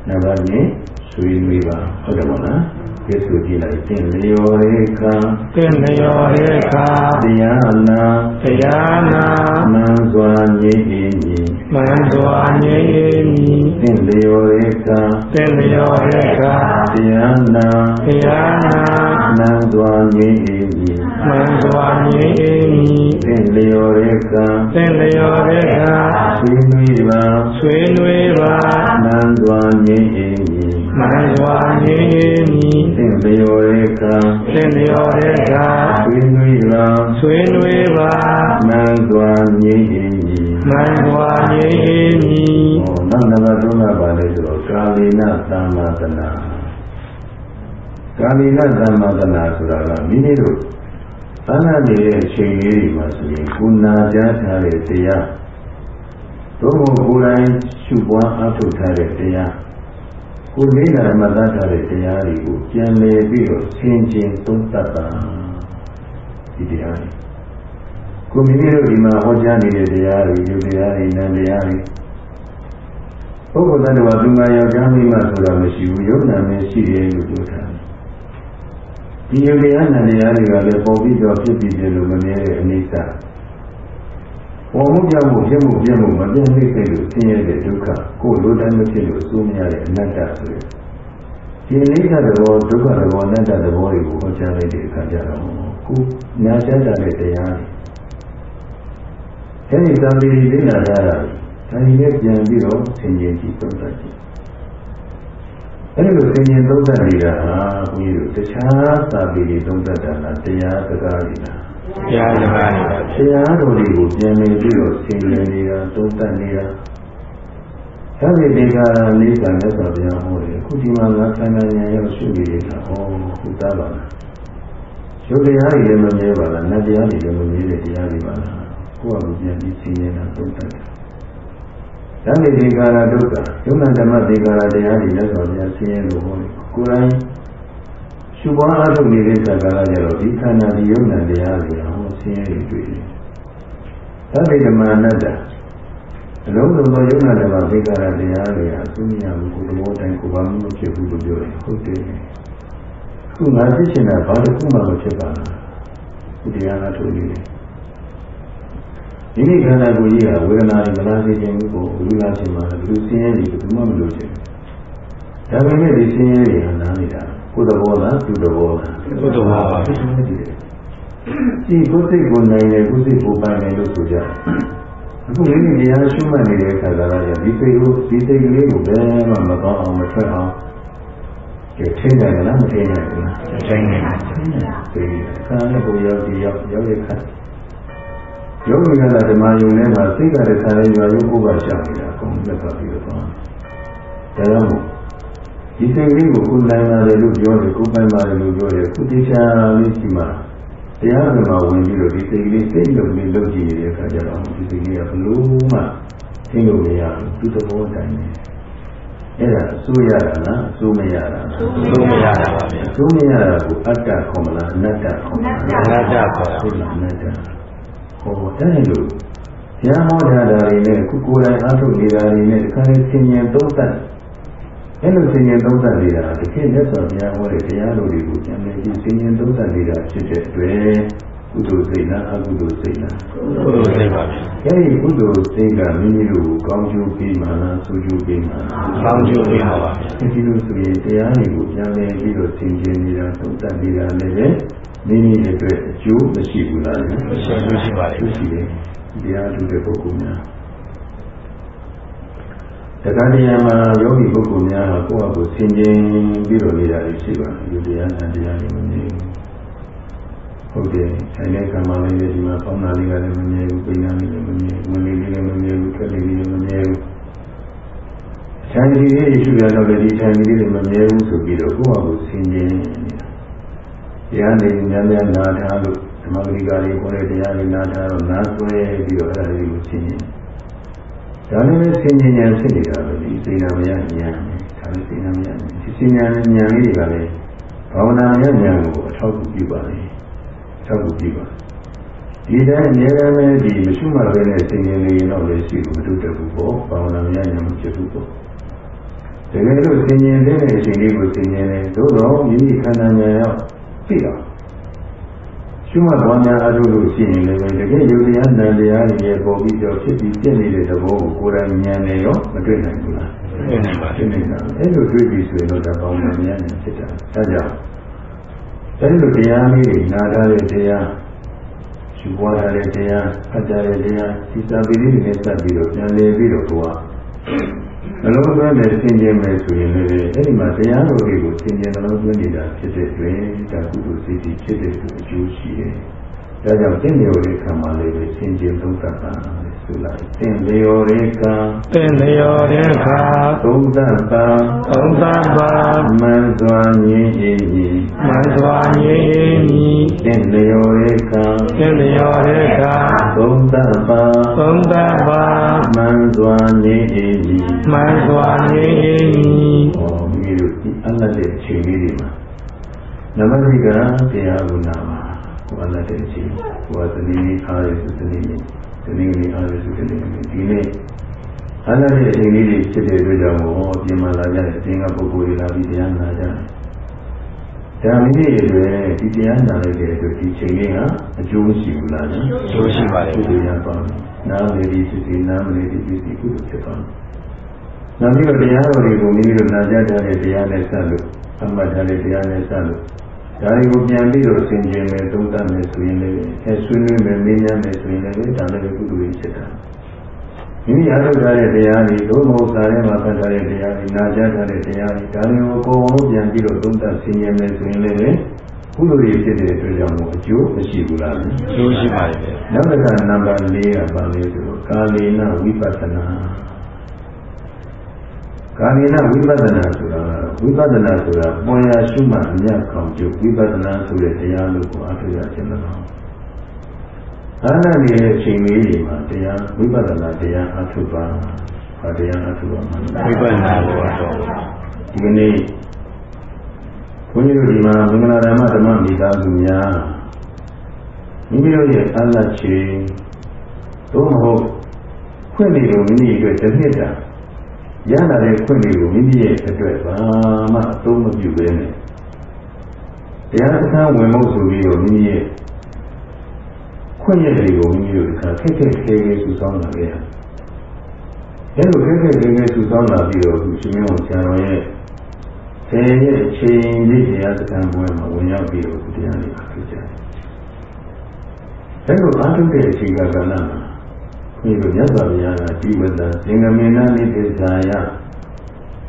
နံပါတ်2ဆွေးနွေးပါဟုတ်တယ်မဟုတ်လားဒီဆိုကြည့်လိုက်သင်လျော်တဲ့အခါသင်လျော်တဲ့အခါတရားနာတရားနာမှန်စွာငြိမ့်အေးမြည် မှန်စွာငြိမ်းမည်သင်လျော်တဲ့အခါသင်လျော်တဲ့အခါတရားနာတရားနာမှန်စွာငြိမ့်အေးမြည်မှန်စွာငြိမ်းမည်သင်လျော်တဲ့အခါသင်လျော်တဲ့အခါဆွေးနွေးပါဆွေးနွေးပါမှန်စွာငြိမ့်အေးမြည်မှန်စွာငြိမ်းမည်သင်လျော်တဲ့အခါသင်လျော်တဲ့အခါဆွေးနွေးပါဆွေးနွေးပါမှန်စွာငြိမ့်အေးမြည်မှ န်စွာငြိမ်းမည်ဟောနောက်နံပါတ်3ကပါလဲဆိုတော့ကာလီနသမ္မာတနာကာလီနသမ္မာတနာဆိုတာကမိမိတို့သံဃာတွေရဲ့အချိန်လေးတွေမှာဆိုရင်ကုနာကြားထားတဲ့တရားတို့ကိုကိုယ်တိုင်ရှုပွားအားထုတ်ထားတဲ့တရားကိုယ်လေးလာမှတ်သားထားတဲ့တရားတွေကိုပြန်လည်ပြီးတော့ဆင်ခြင်သုံးသပ်တာဒီတရားတွေ ကိုမိမိတို့ဒီမှာဟောကြားနေတဲ့တရားတွေယုတ်တရားတွေနံတရားတွေပုဂ္ဂိုလ်တ attva သူငါယောက်ျားမိန်းမဆိုတာမရှိဘူးယုံနာနဲ့ရှိတယ်လို့ပြောထားတယ်။ဒီယုတ်တရားနဲ့တရားတွေကလည်းပေါ်ပြီးတော့ဖြစ်ပြီးတယ်လို့မမြဲတဲ့အနိစ္စ။ပေါ်မှုကြောင့်မှုဖြစ်မှုပြည့်မှုမပြည့်စုံတဲ့လို့ဆင်းရဲတဲ့ဒုက္ခကိုယ်လိုတိုင်းမဖြစ်လို့အဆိုးမရတဲ့အနတ္တဆိုတဲ့ဒီအနိစ္စသဘောဒုက္ခသဘောအနတ္တသဘောတွေကိုဟောကြားလိုက်တဲ့အခါကျတော့ကိုယ်ညာချမ်းသာတဲ့တရားတွေ အဲဒီသံဃာတွေသိလာရတာဒါကြီးနဲ့ပြန်ပြီးတော့ဆင်ခြင်ကြည့်သုံးသပ်ကြည့်အဲဒီလိုဆင်ခြင်သုံးသပ်နေတာဟာဘုန်းကြီးတို့တခြားသာပေတွေသုံးသပ်တာလားတရားစကားတွေလားတတရားစကားနေပါတရားတော်တွေကိုပြန်လည်ပြီးတော့ဆင်ခြင်နေတာသုံးသပ်နေတာသဗ္ဗေတေကာရလေးကလည်းဆိုဗျာဟောတယ်အခုဒီမှာငါခန္ဓာဉာဏ်ရောက်ရှုနေတာဟောခုသားပါလားရုပ်တရားတွေလည်းမမြဲပါလားနတ်တရားတွေလည်းမမြဲတဲ့တရားတွေပါလား ကိုယ့်အကူပြန်ပြီးဆင်ခြင်တာသုံးသပ်တာသဗ္ဗေတေကာရဒုက္ခယုံနာဓမ္မတေကာရတရားတွေလည်းဆိုဗျာဆင်ခြင်လို့ဟောတယ်ကိုယ်တိုင်ရှုပွားအားထုတ်နေတဲ့ကာလကြတော့ဒီခန္ဓာဒီယုံနာတရားတွေဟောဆင်းရဲတွေတွေ့တယ်။သဗ္ဗေဓမ္မအနတ္တအလုံးစုံသောယုံနာဓမ္မသေကာရတရားတွေဟာသူမြာကိုကိုယ်တော်တိုင်းကိုယ်ပါမှုမဖြစ်ဘူးလို့ပြောတယ်ဟုတ်တယ်။ခုငါသိချင်တာဘာတစ်ခုမှမဖြစ်ပါဘူး။ဒီတရားကထုတ်နေတယ်။ ဒီနေ့ခန္ဓာကိုယ်ကြီးကဝေဒနာတွေမလားသိခြင်းကိုဝိလာခြင်းမှာဘယ်လိုဆင်းရဲတွေဘယ်သူမှမလို့ခြင်း။ဒါပေမဲ့ဒီဆင်းရဲတွေဟာနားနေတာကိုယ်တော်လားသူတော်လားသုတ္တဝါပါဒီကိုယ်စိတ်ကိုနိုင်တယ်ကိုယ်စိတ်ကိုပိုင်တယ်လို့ဆိုကြအခုမိမိတရားရှုမှတ်နေတဲ့အခါကလည်းဒီစိတ်ကိုဒီစိတ်ကလေးကိုဘယ်မှမကောင်းအောင်မထွက်အောင်ကျထိနေတယ်လားမထိနိုင်ဘူးလားတိုင်းနေပါဒီခါနဲ့ကိုရောက်ဒီရောက်ရောက်ရခါ ယောဂီကဓမ္မယုံထဲမှာစိတ်ကလည်းခါရရွာရုပ်ကိုပါရှာနေတာအကုန်လက်ပါပြီးတော့ဒါကြောင့်ဒီစိတ်ကလေးကိုကိုယ်နိုင်ပါတယ်လို့ပြောတယ်ကိုယ်ပိုင်ပါတယ်လို့ပြောတယ်ခုတရားလေးရှိမှတရားဓမ္မဝင်ပြီးတော့ဒီစိတ်ကလေးစိတ်လုံးလေးလုပ်ကြည့်ရတဲ့အခါကျတော့ဒီစိတ်ကလေးကဘလို့မှသိလို့မရဘူးသူသဘောတိုင်းပဲအဲ့ဒါအစိုးရတာလားအစိုးမရတာလားသုံးမရတာပါဗျာအစိုးမရတာကိုအတ္တခေါ်မလားအနတ္တခေါ်မလားအနတ္တခေါ်တာဟုတ်လားအနတ္တ ဟောတဲ့လို့ဘုရားဟောထားတာတွေနဲ့ခုကိုယ်တိုင်အားထုတ်နေတာတွေနဲ့ဒီခါလေးသင်ញံသုံးသပ်အဲ့လိုသင်ញံသုံးသပ်နေတာတကယ်လက်စွာဘုရားဟောတဲ့တရားတော်တွေကိုပြန်လည်ပြီးသင်ញံသုံးသပ်နေတာဖြစ်တဲ့အတွက် ကုသိုလ်စိတ်လားအကုသိုလ်စိတ်လားကုသိုလ်စိတ်ပါဗျာအဲဒီကုသိုလ်စိတ်ကမိမိတို့ကိုကောင်းကျိုးပေးမှလားဆိုးကျိုးပေးမှလားကောင်းကျိုးပေးပါပါဗျာဒီလိုဆိုရင်တရားတွေကိုပြန်လည်ပြီးတော့သင်ကျင်နေတာသုံးသပ်နေတာလည်းပဲမိမိအတွက်အကျိုးမရှိဘူးလားရှိလို့ရှိပါလေရှိတယ်တရားထုတဲ့ပုဂ္ဂိုလ်များတခါတရံမှာယောဂီပုဂ္ဂိုလ်များကကိုယ့်အကိုသင်ကျင်ပြီးတော့နေတာရှိပါတယ်ဒီတရားနဲ့တရားတွေမမြင်ဘူး ဟုတ်တယ်ဆိုင်တဲ့ကံမှလည်းဒီမှာပေါင်းတာလေးကလည်းမမြင်ဘူးပိညာလေးလည်းမမြင်ဘူးဝင်လေးလေးလည်းမမြင်ဘူးထွက်လေးလေးလည်းမမြင်ဘူးဆိုင်ဒီလေးရှိရတော့လေဒီဆိုင်ဒီလေးမမြင်ဘူးဆိုပြီးတော့ကိုယ့်အကိုသင်ကျင်နေတာတရားနေများများနာထားလို့ဓမ္မဂရိကာတွေခေါ်တဲ့တရားတွေနာထားတော့နားဆွဲပြီးတော့အဲ့ဒါလေးကိုသင်ကျင်ဒါလည်းပဲသင်ကျင်ဉာဏ်ဖြစ်နေတာပဲဒီစေနာမယဉာဏ်ဒါလည်းစေနာမယဉာဏ်ဒီစေနာဉာဏ်လေးတွေကလည်းဘာဝနာမယဉာဏ်ကိုအထောက်အကူပြုပါလေ အထောက်အကူပြုပါဒီတိုင်းအများအားဖြင့်ဒီမရှိမှပဲနဲ့သင်ကျင်နေရင်တော့လည်းရှိဘူးမတို့တဘူးပေါ့ဘာဝနာမယဉာဏ်မဖြစ်ဘူးပေါ့တကယ်လို့သင်ကျင်တဲ့အချိန်လေးကိုသင်ကျင်တယ်သို့တော့မိမိခန္ဓာဉာဏ်ရောက်သိတော့ရှုမှတ်ပွားများအထုလို့ရှိရင်လည်းတကယ်ယုတ်တရားနံတရားတွေရဲ့ပေါ်ပြီးတော့ဖြစ်ပြီးပြည့်နေတဲ့သဘောကိုကိုယ်တိုင်ဉာဏ်နဲ့ရောမတွေ့နိုင်ဘူးလားတွေ့နိုင်ပါဖြစ်နေတာအဲ့လိုတွေ့ပြီးဆိုရင်တော့ဒါပေါင်းမှဉာဏ်နဲ့ဖြစ်တာဒါကြောင့် အဲ့လိုတရားလေးတွေနာထားတဲ့တရားရှုပွားထားတဲ့တရားအကြတဲ့တရားဒီစာပေလေးတွေနဲ့စပ်ပြီးတော့ပြန်လည်ပြီးတော့ကိုယ်ကနှလုံးသွင်းတဲ့သင်ခြင်းပဲဆိုရင်လည်းအဲ့ဒီမှာတရားတော်တွေကိုသင်ခြင်းနှလုံးသွင်းနေတာဖြစ်တဲ့တွင်ဒါကုသိုလ်စိတ်ကြီးဖြစ်တဲ့သူအကျိုးရှိတယ်။ဒါကြောင့်သင်လျော်တဲ့ခံမှာလည်းပဲသင်ခြင်းသုံးသပ်တာဆိုလိုက် သင်လျော်တဲ့ကံသင်လျော်တဲ့အခါသုံးသပ်တာသုံးသပ်ပါမှန်စွာငြင်း၏မန်စွာငြိမ်းမည်သင်လျော်တဲ့ကံသင်လျော်တဲ့အခါသုံးသပ်ပါသုံးသပ်ပါမှန်စွာငြင်း၏မန်စွာငြိမ်းမည်ဟောမိတို့ဒီအလတ်တဲ့အချိန်လေးတွေမှာနမတိကတရားကုနာမှာဟိုအ လတ်တဲ့အချိန်ဟိုသတိအားရစုသတိသတိလေးအားရစုသတိဒီနေ့အလတ်တဲ့အချိန်လေးတွေဖြစ်တဲ့အတွက်ကြောင့်ဟောပြင်မာလာကြတဲ့အချိန်ကပုဂ္ဂိုလ်တွေလာပြီးတရားနာကြတယ်ဒါမိမိရဲ့ဒီတရားနာလိုက်တဲ့အတွက်ဒီချိန်လေးကအကျိုးရှိဘူးလားနော်ကျိုးရှိပါလေကုသိုလ်ရပါမယ်နားလေဒီစိစိနားမလေဒီစိစိကုသိုလ်ဖြစ်ပါမယ်နောက်ပြီးတော့တရားတော်တွေကိုမိမိတို့နာကြားတဲ့တရားနဲ့ဆက်လို့အမှတ်ထားတဲ့တရားနဲ့ဆက်လို့ ဒါတွေကိုပြန်ပြီးတော့ဆင်ခြင်မယ်သုံးသပ်မယ်ဆိုရင်လည်းအဲဆွေးနွေးမယ်မေးမြန်းမယ်ဆိုရင်လည်းဒါလည်းကုသိုလ်ကြီးဖြစ်တာမိမိအားထုတ်ထားတဲ့တရားတွေဒုမဟုတ်စာထဲမှာဖတ်ထားတဲ့တရားတွေနာကြားထားတဲ့တရားတွေဒါတွေကိုအကုန်လုံးပြန်ပြီးတော့သုံးသပ်ဆင်ခြင်မယ်ဆိုရင်လည်းကုသိုလ်တွေဖြစ်တဲ့အတွက်ကြောင့်မို့အကျိုးမရှိဘူးလားကျိုးရှိပါတယ်ဗျာနောက်တစ်ခါနံပါတ်၄ကပါလေဆိုတော့ကာလေနဝိပဿနာ ကာလေနဝိပဿနာဆိုတာဝိပဿနာဆိုတာပေါ်ရရှုမှအမြတ်ကောင်ကျုပ်ဝိပဿနာဆိုတဲ့တရားလို့ကိုအားထုတ်ရခြင်းလို့အာနန္ဒရဲ့အချိန်လေးတွေမှာတရားဝိပဿနာတရားအားထုတ်ပါဘာတရားအားထုတ်ပါမလဲဝိပဿနာကိုတော့ဒီကနေ့ဘုန်းကြီးတို့ဒီမှာမင်္ဂလာဓမ္မဓမ္မမိသားစုများမိမိတို့ရဲ့အလတ်ချင်းသို့မဟုတ်ခွင့်တွေကိုမိမိအတွက်တစ်နှစ်တာ ရလာတဲ့ခွင့်တွေကိုမိမိရဲ့အတွက်ဘာမှအသုံးမပြုဘဲနဲ့တရားစခန်းဝင်ဖို့ဆိုပြီးတော့မိမိရဲ့ခွင့်ရတွေကိုမိမိတို့အခါခက်ခက်ခဲခဲစုဆောင်းလာခဲ့ရတယ်။အဲလိုခက်ခက်ခဲခဲစုဆောင်းလာပြီးတော့အခုရှင်မင်းအောင်ဆရာတော်ရဲ့ဆယ်ရဲ့အချိန်လေးတရားစခန်းပွဲမှာဝင်ရောက်ပြီးတော့တရားလေးအားထုတ်ကြတယ်။အဲလိုအားထုတ်တဲ့အချိန်ကကဏ္ဍမှာ ဒီလိုမြတ်စွာဘုရားကဒီဝတ္တသင်္ကမေနနိတေဇာယ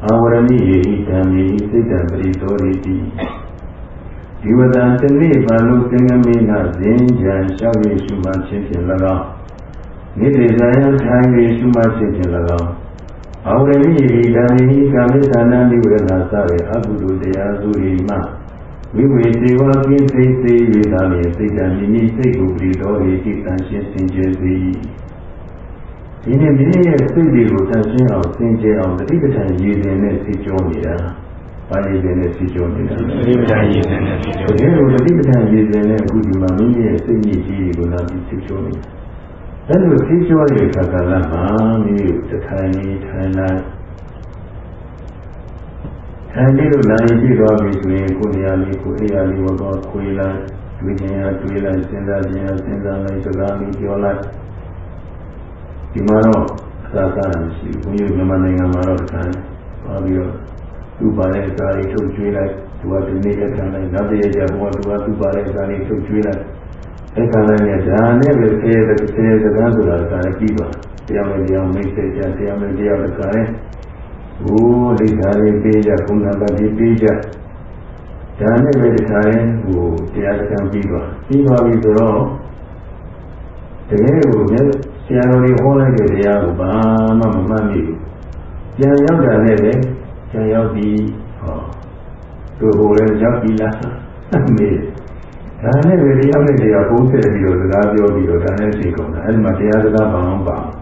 အာဝရဏိယေဟိဓမ္မေဟိစိတ်တံပရိသောရိတိဒီဝတ္တတနေ့ပါလို့သင်္ကမေနဇင်ကြံလျှောက်ရရှုမှခြင်းဖြင့်၎င်းနိတေဇာယထိုင်ရရှုမှခြင်းဖြင့်၎င်းအာဝရဏိယေဟိဓမ္မေဟိကာမိသနာနိဝရဏစရဲ့အကုသိုလ်တရားစုရိမှဝိဝေတေဝကင်းသိသိ၍သာလျှင်စိတ်တံမိမိစိတ်ကိုပရိသောရိတိတန်ရှင်းစင်ကြယ်စေ၏ ဒီနေ့မိမိရဲ့စိတ်တွေကိုတန်ရှင်းအောင်စင်ကြယ်အောင်တတိပဋ္ဌာန်ရည်စင်နဲ့သိကြောနေတာ။ဘာရည်စင်နဲ့သိကြောနေတာလဲဒီပဒံရည်စင်တဲ့ဒီ။လိုတကယ်လို့တတိပဋ္ဌာန်ရည်စင်နဲ့အခုဒီမှာမိမိရဲ့စိတ်ကြီးကြီးကိုလာပြီးသိကြောနေတာ။အဲလိုသိကြောတဲ့အခါကလည်းမှာမိမိတထိုင်နေထိုင်လိုက်ထိုင်ပြီးတော့လာရင်ပြည့်သွားပြီဆိုရင်ကိုယ်နေရာလေးကိုယ်အိယာလေးဝတော့ခွေလိုက်တွေ့ခြင်းရတွေ့လိုက်စဉ်းစားခြင်းရစဉ်းစားလိုက်စကားလေးပြောလိုက် ဒီမှာတော့အသာစားမရှိဘူးဘုန်းကြီးမြန်မာနိုင်ငံမှာတော့တခါပါပြီးတော့သူ့ပါတဲ့ကားလေးထုတ်ကျွေးလိုက်သူကဒီနေ့ရက်ခံလိုက်နောက်တစ်ရက်ကျဘုရားသူကသူ့ပါတဲ့ကားလေးထုတ်ကျွေးလိုက်အဲ့ခါလည်းနဲ့ဒါနဲ့ပဲဆဲတဲ့ဆဲစကားဆိုတာကလည်းပြီးပါတရားမဲ့တရားမိတ်ဆက်ကြတရားမဲ့တရားတခါလည်းဟိုးလိခါလေးပေးကြခုနကတည်းပေးကြဒါနဲ့ပဲတခါရင်ဟိုတရားကံပြီးပါပြီးပါပြီဆိုတော့တကယ်ကိုမြတ် ဆရာတော်ကြီးဟောလိုက်တဲ့တရားကိုဘာမှမမှတ်မိဘူးပြန်ရောက်တာနဲ့လည်းပြန်ရောက်ပြီးဟောသူဟိုလည်းရောက်ပြီလားမေးဒါနဲ့ပဲတရားနဲ့တရားပုံဆက်ပြီးတော့စကားပြောပြီးတော့ဒါနဲ့သိကုန်တာအဲ့ဒီမှာတရားစကားဘာမှမပါဘူး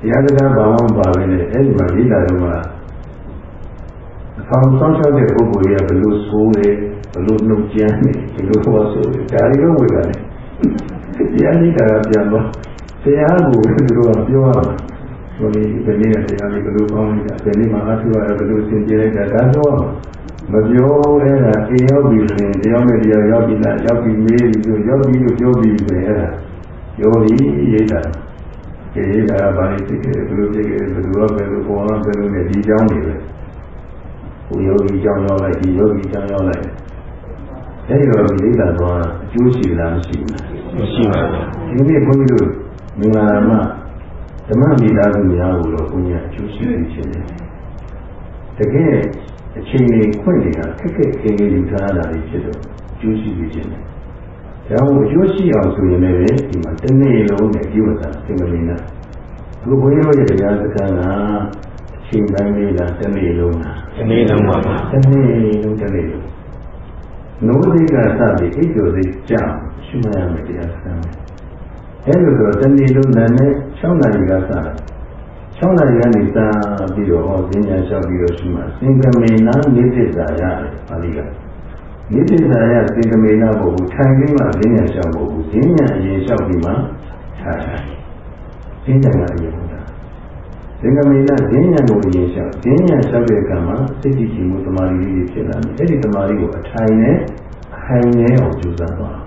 တရားစကားဘာမှမပါဘဲနဲ့အဲ့ဒီမှာလိလာတော့ကအဆောင်ဆောင်ချတဲ့ပုဂ္ဂိုလ်ရဲ့ဘလို့ဆိုးတယ်ဘလို့နှုတ်ကြမ်းတယ်ဘလို့ဟောဆိုတယ်ဒါတွေတော့ဝေတာလေတရားကြီးတာပြန်တော့ တရားကိုသူတို့ကပြောရမှာဆိုပြီးဒီနေ့ကတရားလေးဘလို့ကောင်းနေတာဒီနေ့မှာအထူးရဘလို့သင်ပြလိုက်တာဒါတော့မပြောအဲ့ဒါအေးရောက်ပြီဆိုရင်တရားနဲ့တရားရောက်ပြီလားရောက်ပြီမေးပြီဆိုရောက်ပြီလို့ပြောပြီဆိုရင်အဲ့ဒါပြောပြီးရိတ်တာဒီရိတ်တာဘာလို့သိခဲ့ဘလို့သိခဲ့ဘလို့တော့ဘယ်လိုပေါ်လာဘယ်လိုနဲ့ဒီကြောင်းတွေပဲဟိုယောဂီကြောင်းရောက်လိုက်ဒီယောဂီကြောင်းရောက်လိုက်အဲ့ဒီတော့ဒီရိတ်တာတော့အကျိုးရှိလားမရှိဘူးလားမရှိပါဘူးဒီနေ့ဘုန်းကြီးတို့ မင်္ဂလာမဓမ္မမိသားစုများကိုတော့ဘုန်းကြီးအကျိုးရှိနေခြင်းတယ်တကယ်အချိန်လေးခွင့်နေတာခက်ခက်ခဲခဲယူထားတာတွေဖြစ်တော့အကျိုးရှိနေခြင်းတယ်ဒါမှမဟုတ်အကျိုးရှိအောင်ဆိုရင်လည်းဒီမှာတစ်နေ့လုံးနဲ့ဒီဝတ္တသင်္ကလိနာအခုဘုန်းကြီးတို့ရဲ့တရားစခန်းကအချိန်တိုင်းလေးလားတစ်နေ့လုံးလားဒီနေ့လုံးပါပါတစ်နေ့လုံးတစ်နေ့လုံးနိုးစိတ်ကစပြီးအိပ်ကျော်စိတ်ကြောက်ရှုမှတ်ရမယ်တရားစခန်း အဲလိုဆိုတော့တစ်နေ့လုံးနဲ့6နာရီကစ6နာရီကနေစပြီးတော့ဟောဈဉ္ညာလျှောက်ပြီးတော့ရှုမှတ်သင်္ကမေနနိသစ္စာရတယ်ပါဠိကနိသစ္စာရသင်္ကမေနဘုဟုထိုင်ပြီးမှဈဉ္ညာလျှောက်ဖို့ဈဉ္ညာအရင်လျှောက်ပြီးမှထားတယ်ဈဉ္ညာကအရင်ဟုတ်တာသင်္ကမေနဈဉ္ဉံကိုအရင်လျှောက်ဈဉ္ဉံလျှောက်တဲ့အခါမှာစိတ်ကြည်ကြည်မှုတမာရီလေးဖြစ်လာတယ်အဲ့ဒီတမာရီကိုအထိုင်နဲ့အခိုင်နဲ့အောင်ကြိုးစားသွား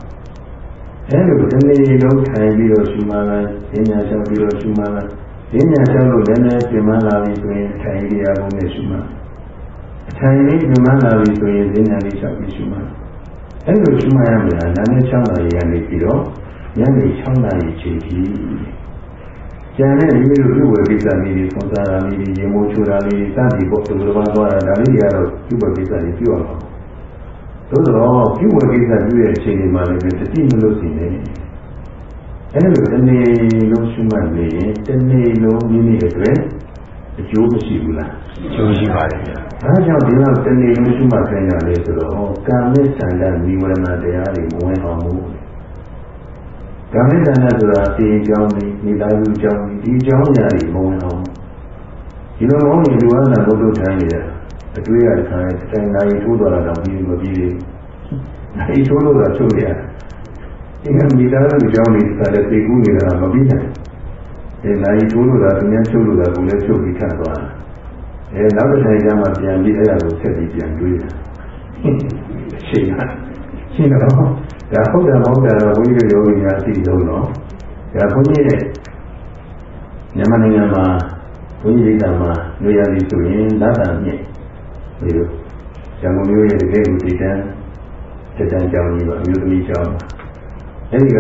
အဲ့လိုဒီနေ့လုံးထိုင်ပြီးတော့ရှုမှလာဈဉ္ဉံလျှောက်ပြီးတော့ရှုမှလာဈဉ္ဉံလျှောက်လို့လည်းလည်းပြင်မလာပြီဆိုရင်ထိုင်ရပုံနဲ့ရှုမှအထိုင်လေးပြင်မလာပြီဆိုရင်ဈဉ္ဉံလေးလျှောက်ပြီးရှုမှအဲ့လိုရှုမှရမယ်နာနဲ့6နာရီကနေပြီးတော့ညနေ6နာရီချိန်ကြီးကျန်တဲ့မိမိတို့ပြုဝေကိစ္စလေးတွေဆွန်စားတာလေးတွေရေမိုးချိုတာလေးတွေစသည်ပေါ့ဒီလိုပါသွားတာဒါလေးတွေကတော့ပြုဝေကိစ္စတွေပြုရမှာ သို့တော့ပြုဝေကိစ္စပြုရဲ့အချိန်ဒီမှာလည်းတတိမလို့စီနေအဲ့လိုတနေ့လုံးရှုမှတ်နေရင်တနေ့လုံးမိမိအတွက်အကျိုးမရှိဘူးလားကျိုးရှိပါတယ်ဗျာဒါကြောင့်ဒီလောက်တနေ့လုံးရှုမှတ်ခိုင်းတာလေဆိုတော့ကာမိသန္တနိဝရဏတရားတွေမဝင်အောင်မူကာမိသန္တဆိုတာစီအကြောင်းတွေမိသားစုအကြောင်းတွေဒီအကြောင်းအရာတွေမဝင်အောင်ဒီလိုမဟုတ်ရင်လူဝါဒဘုဒ္ဓထိုင်နေတယ် အတွေ့အကြုံတိုင်းနိုင်ထိုးတော်တာတော့ပြီးမပြီးသေးဘူးနိုင်ထိုးလို့တော့ချုပ်ရတယ်ဒီကမိသားစုအကြောင်းတွေကလည်းသိကူးနေတာမပြီးနိုင်ဒီနိုင်ထိုးလို့တာသူများချုပ်လို့တာကိုလည်းချုပ်ပြီးခတ်သွားတယ်အဲနောက်တစ်ချိန်ကျမှပြန်ပြီးအဲ့ဒါကိုဆက်ပြီးပြန်တွေးတာရှင်းတာရှင်းတော့ဒါဟုတ်တယ်မဟုတ်တယ်တော့ဘုန်းကြီးတို့ယောဂီများသိဆုံးတော့ဒါဘုန်းကြီးရဲ့မြန်မာနိုင်ငံမှာဘုန်းကြီးတွေကမှာလူရည်ဆိုရင်လာတာမြင့် ဒီလိုရန်ကုန်မြို့ရဲ့တကယ်ကိုတည်တန်းတည်တန်းကြောင်းကြီးပါအမျိုးသမီးကြောင်းအဲဒီက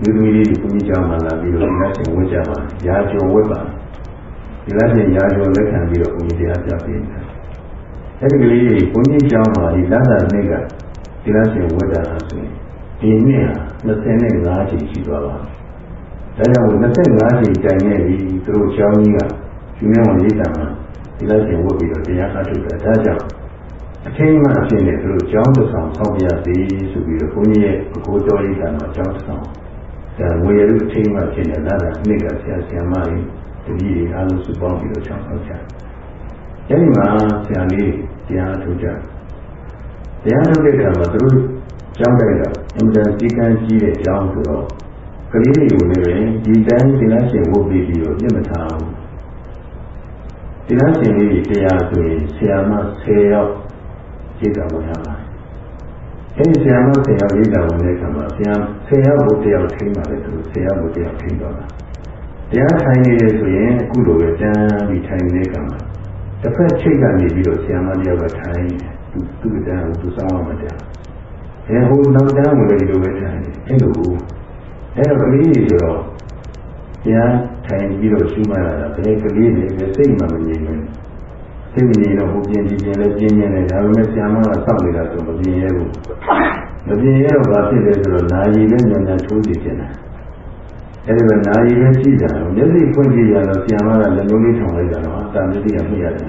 မျိုးသမီးလေးကိုဘုန်းကြီးကြောင်းမှာလာပြီးတော့လက်ရှင်ဝတ်ကြပါရာကျော်ဝတ်ပါဒီလက်ရှင်ရာကျော်လက်ခံပြီးတော့ဘုန်းကြီးတရားပြပေးတယ်အဲဒီကလေးဘုန်းကြီးကြောင်းမှာဒီလာတာနေ့ကဒီလက်ရှင်ဝတ်တာဆိုရင်ဒီနေ့ဟာ25ချိန်ရှိသွားပါဒါကြောင့်25ချိန်တိုင်နေပြီသူတို့ကျောင်းကြီးကရှင်မြတ်ဝန်ရိတ်တာမှာ ဒီလက်ရှင်ဝတ်ပြီးတော့တရားအားထုတ်တာဒါကြောင့်အထင်းမှအဖြစ်နဲ့သူတို့ကျောင်းတစ်ဆောင်ဆောက်ပြရစီဆိုပြီးတော့ဘုန်းကြီးရဲ့အကိုတော်ရိတ်တာမှာကျောင်းတစ်ဆောင်ဒါဝေရလူအထင်းမှဖြစ်နေလာတာနေ့ကဆရာဆရာမကြီးတပည့်တွေအားလုံးစုပေါင်းပြီးတော့ကျောင်းဆောက်ကြ။အဲဒီမှာဆရာလေးတရားထုတ်ကြ။တရားထုတ်တဲ့အခါမှာသူတို့ကျောင်းတိုင်းကအင်တာစီကံကြီးတဲ့ကျောင်းဆိုတော့ကလေးတွေကိုလည်းဒီတိုင်းသင်္ကန်းရှင်ဝုတ်ပြီးပြီးတော့ပြစ်မထားဘူး။ သင်္ကန်းရှင်လေးတွေတရားဆိုရင်ဆရာမ10ယောက်ကြည့်တာဝင်ရပါတယ်။အဲဒီဆရာမ10ယောက်ရေးတာဝင်တဲ့အခါမှာဆရာ10ယောက်ကိုတယောက်ထိမှလည်းသူ10ယောက်ကိုတယောက်ထိတော့တာ။တရားထိုင်နေရဆိုရင်အခုလိုပဲတန်းပြီးထိုင်နေတဲ့အခါမှာတစ်ဖက်ချိတ်ကနေပြီးတော့ဆရာမတယောက်ကထိုင်သူသူ့တန်းကိုသူစောင်းရမှာတရား။အဲဟိုနောက်တန်းဝင်လေဒီလိုပဲထိုင်နေ။အဲလိုအဲ့တော့ကလေးတွေဆိုတော့ တရားထိုင်ပြီးတော့ရှုမှတ်ရတာဘယ်ကလေးတွေပဲစိတ်မှမငြိမ်ဘူးစိတ်မငြိမ်တော့ဟိုပြင်ဒီပြင်လည်းပြင်းပြင်းနေဒါပေမဲ့ဆရာမကစောင့်နေတာဆိုမပြင်းရဲဘူးမပြင်းရဲတော့ဘာဖြစ်လဲဆိုတော့နာယီလည်းညံ့ညံ့ထိုးကြည့်နေတာအဲ့ဒီမှာနာယီလည်းကြည့်တာမျက်စိဖွင့်ကြည့်ရတော့ဆရာမကလည်းလုံးလေးထောင်လိုက်တာတော့အတာမျက်စိကမှိရတယ်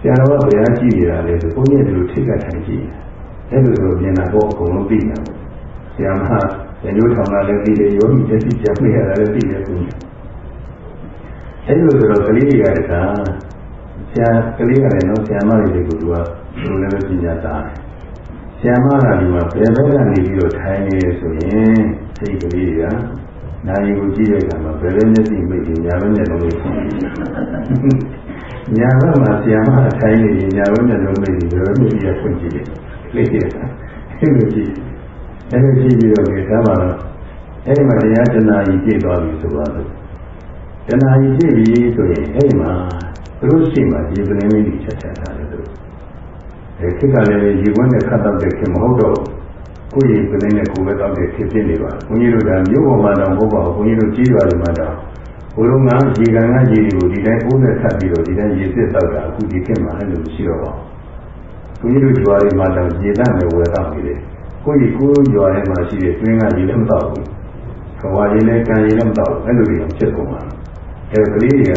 ဆရာတော်ကဘယ်အားကြည့်ရတာလဲဆိုဘုန်းကြီးကဒီလိုထိတ်ကထိုင်ကြည့်အဲ့လိုဆိုပြင်တာတော့အကုန်လုံးသိနေတာပေါ့ဆရာမ ညညိုးထောင်တာလည်းသိတယ်ယောဂီမျက်စိကြမှိရတာလည်းသိတယ်ဘုန်းကြီးအဲ့လိုဆိုတော့ကလေးတွေကတခါဆရာကလေးကလည်းနော်ဆရာမလေးတွေကိုသူကသူလည်းပဲပညာသားတယ်ဆရာမကဒီမှာဘယ်ဘက်ကနေပြီးတော့ထိုင်နေရဆိုရင်စိတ်ကလေးတွေကနိုင်ကိုကြည့်တဲ့အခါမှာဘယ်ဘက်မျက်စိမိတ်ပြီးညာဘက်မျက်လုံးလေးဖွင့်ညာဘက်မှာဆရာမထိုင်နေရင်ညာဘက်မျက်လုံးမိတ်ပြီးဘယ်ဘက်မျက်စိရဖွင့်ကြည့်တယ်လေးတွေကအဲ့လိုကြည့် အဲ့လိုကြည့်ပြီးတော့ဒီသားမှာတော့အဲ့ဒီမှာတရားတဏှာကြီးပြည့်သွားပြီဆိုတော့တဏှာကြီးပြည့်ပြီဆိုရင်အဲ့ဒီမှာသူတို့ရှိမှဒီပလင်းလေးတွေချက်ချက်ထားတယ်သူအဲခေတ်ကလည်းရေဝန်းနဲ့ခတ်တော့တဲ့ခင်မဟုတ်တော့ကိုယ့်ရေပလင်းနဲ့ကိုယ်ပဲတော့တဲ့ဖြစ်ဖြစ်နေပါဘုန်းကြီးတို့ကမြို့ပေါ်မှာတော့မဟုတ်ပါဘူးဘုန်းကြီးတို့ကြီးပါတယ်မှာတော့ဘုလုံးကရေကန်ကရေတွေကိုဒီတိုင်းအိုးနဲ့ဆက်ပြီးတော့ဒီတိုင်းရေစစ်တော့တာအခုဒီခေတ်မှာအဲ့လိုမရှိတော့ပါဘူးဘုန်းကြီးတို့ကြွားတွေမှာတော့ရေတတ်မယ်ဝယ်တော့နေတယ် ကိုယ့်ကိုယ်ရွာထဲမှာရှိတဲ့တွင်းကရေလည်းမတော့ဘူး။ခဝါရေလည်းကံရေလည်းမတော့ဘူး။အဲ့လိုတွေအောင်ဖြစ်ကုန်တာ။အဲကလေးတွေက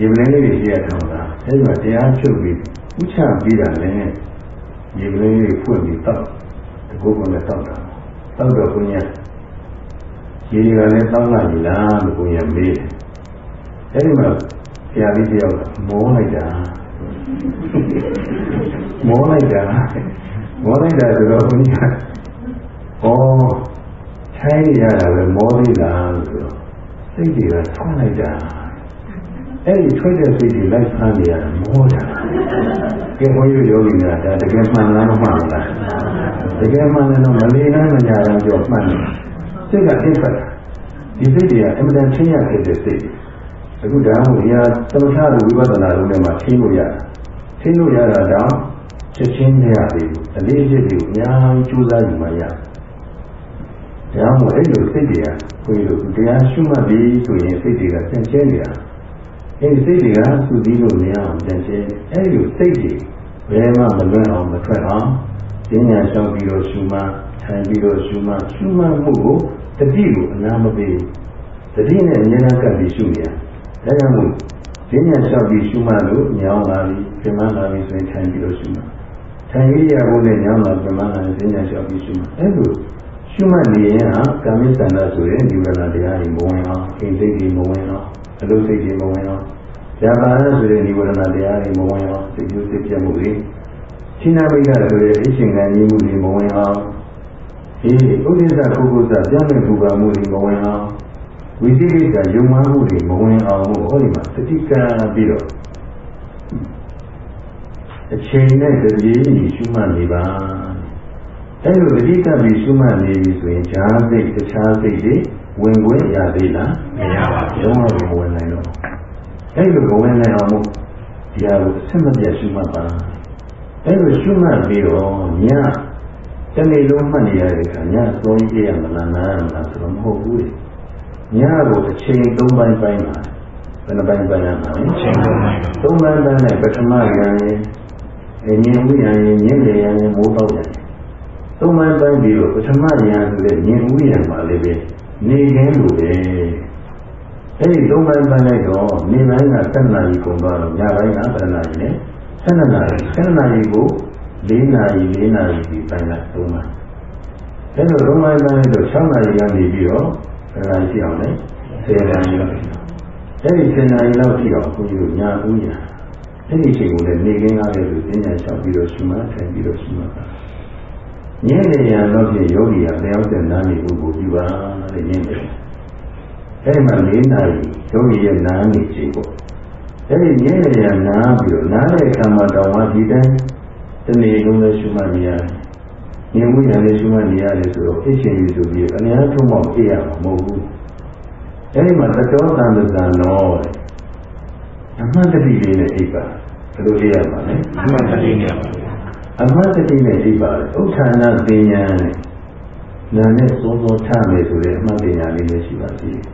ရေမလင်းလေးတွေရှိရထောင်တာ။အဲဒီမှာတရားချုပ်ပြီးဥချပြီးတာလည်းရေမလင်းလေးဖွင့်ပြီးတောက်တကုတ်ကလည်းတောက်တာ။တောက်တော့ဘုရားရေတွေကလည်းတောက်လာပြီလားလို့ဘုရားမေးတယ်။အဲဒီမှာဆရာလေးတယောက်မောလိုက်တာ။မောလိုက်တာ။ မောလိုက်တာဆိုတော့ဘုရားဩထိုင်းရတာပဲမောသေးလားဆိုတော့စိတ်တွေကဆွမ်းလိုက်တာအဲ့ဒီထွက်တဲ့စိတ်တွေလိုက်ဆန်းနေရတာမောတာကဲဘုန်းကြီးယောဂီများဒါတကယ်မှန်လားမမှန်လားတကယ်မှန်တယ်တော့မလေးနိုင်မညာတော့ကြောမှန်တယ်စိတ်ကအိပ်ဖက်တာဒီစိတ်တွေကအမှန်တန်ချင်းရခဲ့တဲ့စိတ်အခုဒါမှမဟုတ်ဒီဟာသမထလိုဝိပဿနာလုံးထဲမှာချင်းလို့ရတာချင်းလို့ရတာတော့ ချက်ချင်းမရသေးဘူးအလေးစိတ်တွေကိုအများကြီးကြိုးစားယူမှရတယ်တရားမို့အဲ့လိုစိတ်တွေကခွေလို့တရားရှုမှတ်ပြီးဆိုရင်စိတ်တွေကပြန်ကျဲနေတာအဲ့ဒီစိတ်တွေကသူပြီးလို့မရအောင်ပြန်ကျဲအဲ့ဒီလိုစိတ်တွေဘယ်မှမလွတ်အောင်မထွက်အောင်ဉာဏ်ညာလျှောက်ပြီးတော့ရှုမှထိုင်ပြီးတော့ရှုမှရှုမှမှုကိုတတိကိုအနာမပေးတတိနဲ့ဉာဏ်ကပ်ပြီးရှုနေရဒါကြောင့်မို့ဉာဏ်ညာလျှောက်ပြီးရှုမှလို့ညောင်းလာပြီးပြမလာပြီးဆိုရင်ထိုင်ပြီးတော့ရှုမှ ထိုင်ရရဖို့နဲ့ညောင်းလာပြမလာပြီးဉာဏ်ညာလျှောက်ပြီးရှုမှအဲ့လိုရှုမှတ်နေရင်ဟာကာမိသန္တာဆိုတဲ့နိဗ္ဗာန်တရားကြီးမဝင်အောင်အိမ်စိတ်ကြီးမဝင်အောင်အလုပ်စိတ်ကြီးမဝင်အောင်ဇာပါရဆိုတဲ့နိဗ္ဗာန်တရားကြီးမဝင်အောင်စိတ်ကျိုးစိတ်ပြတ်မှုတွေရှင်းနာမိတ်ကဆိုတဲ့အရှင်ခံကြီးမှုတွေမဝင်အောင်ဒီဥဒိစ္စပုဂ္ဂိုလ်စပြောင်းလဲပူပါမှုတွေမဝင်အောင်ဝိသိကိစ္စယုံမှမှုတွေမဝင်အောင်ဟောဒီမှာတတိကံပြီးတော့ အချိန်နဲ့တပြေးညီရှုမှတ်နေပါအဲ့လိုတတိကပြီးရှုမှတ်နေပြီဆိုရင်ဈာစိတ်တခြားစိတ်တွေဝင်ခွင့်ရသေးလားမရပါဘူးလုံးဝမဝင်နိုင်တော့အဲ့လိုမဝင်နိုင်အောင်မို့ဒီဟာကိုအဆက်မပြတ်ရှုမှတ်ပါအဲ့လိုရှုမှတ်ပြီးတော့ညတနေ့လုံးမှတ်နေရတဲ့အခါညသုံးကြည့်ရမလားနားရမလားဆိုတော့မဟုတ်ဘူးလေညကိုအချိန်၃ပိုင်းပိုင်းပါဘယ်နှပိုင်းပိုင်းရမှာလဲချိန်ကုန်နိုင်သုံးပိုင်းပိုင်းနဲ့ပထမဉာဏ်ရင်အ မြင်ဥဉာဏ်ရင်မြင်လေဉာဏ်ရင်မိုးတော့ဉာဏ်သုံးပိုင်းပိုင်းပြီးတော့ပထမဉာဏ်ဆိုတဲ့မြင်ဥဉာဏ်မှာလည်းပဲနေခင်းလိုပဲအဲ့ဒီသုံးပိုင်းပိုင်းလိုက်တော့နေပိုင်းက7နာရီကုန်သွားတော့ညပိုင်းက7နာရီနဲ့7နာရီ7နာရီကို4နာရီ4နာရီပြီးပိုင်းလိုက်သုံးပိုင်းအဲ့လိုသုံးပိုင်းပိုင်းလိုက်တော့6နာရီကနေပြီးတော့ဘယ်နာရီရှိအောင်လဲ10နာရီလောက်အဲ့ဒီ10နာရီလောက်ရှိအောင်ဘုန်းကြီးတို့ညာဥညာ အဲ့ဒီချိန်ကိုလည်းနေခင်းကားလေးကိုသိညာလျှောက်ပြီးတော့ရှုမှတ်ထိုင်ပြီးတော့ရှုမှတ်ပါညနေရတော့ဖြင့်ယောဂီကလျောက်တဲ့နားနေဖို့ကိုပြုပါတဲ့ညနေအဲ့ဒီမှာ၄နာရီယောဂီရဲ့နားနေချိန်ပေါ့အဲ့ဒီညနေရနားပြီးတော့နားတဲ့အခါမှာတောင်မှဒီတိုင်းတနေ့လုံးလည်းရှုမှတ်နေရတယ်။ဉာဏ်မှုဉာဏ်လေးရှုမှတ်နေရတယ်ဆိုတော့အရှင်ကြီးဆိုပြီးအများထုံးမောက်ပြရမှာမဟုတ်ဘူး။အဲ့ဒီမှာတတော်သံသံတော်တဲ့ အမှန်တတိလေးနဲ့အိပ်ပါဘယ်လိုလေးရမှာလဲအမှန်တည်းနေပါဘူးအမှန်တတိနဲ့အိပ်ပါဥဋ္ဌာဏပညာနဲ့နာနဲ့စောစောထမယ်ဆိုတဲ့အမှန်ပညာလေးလည်းရှိပါသေးတယ်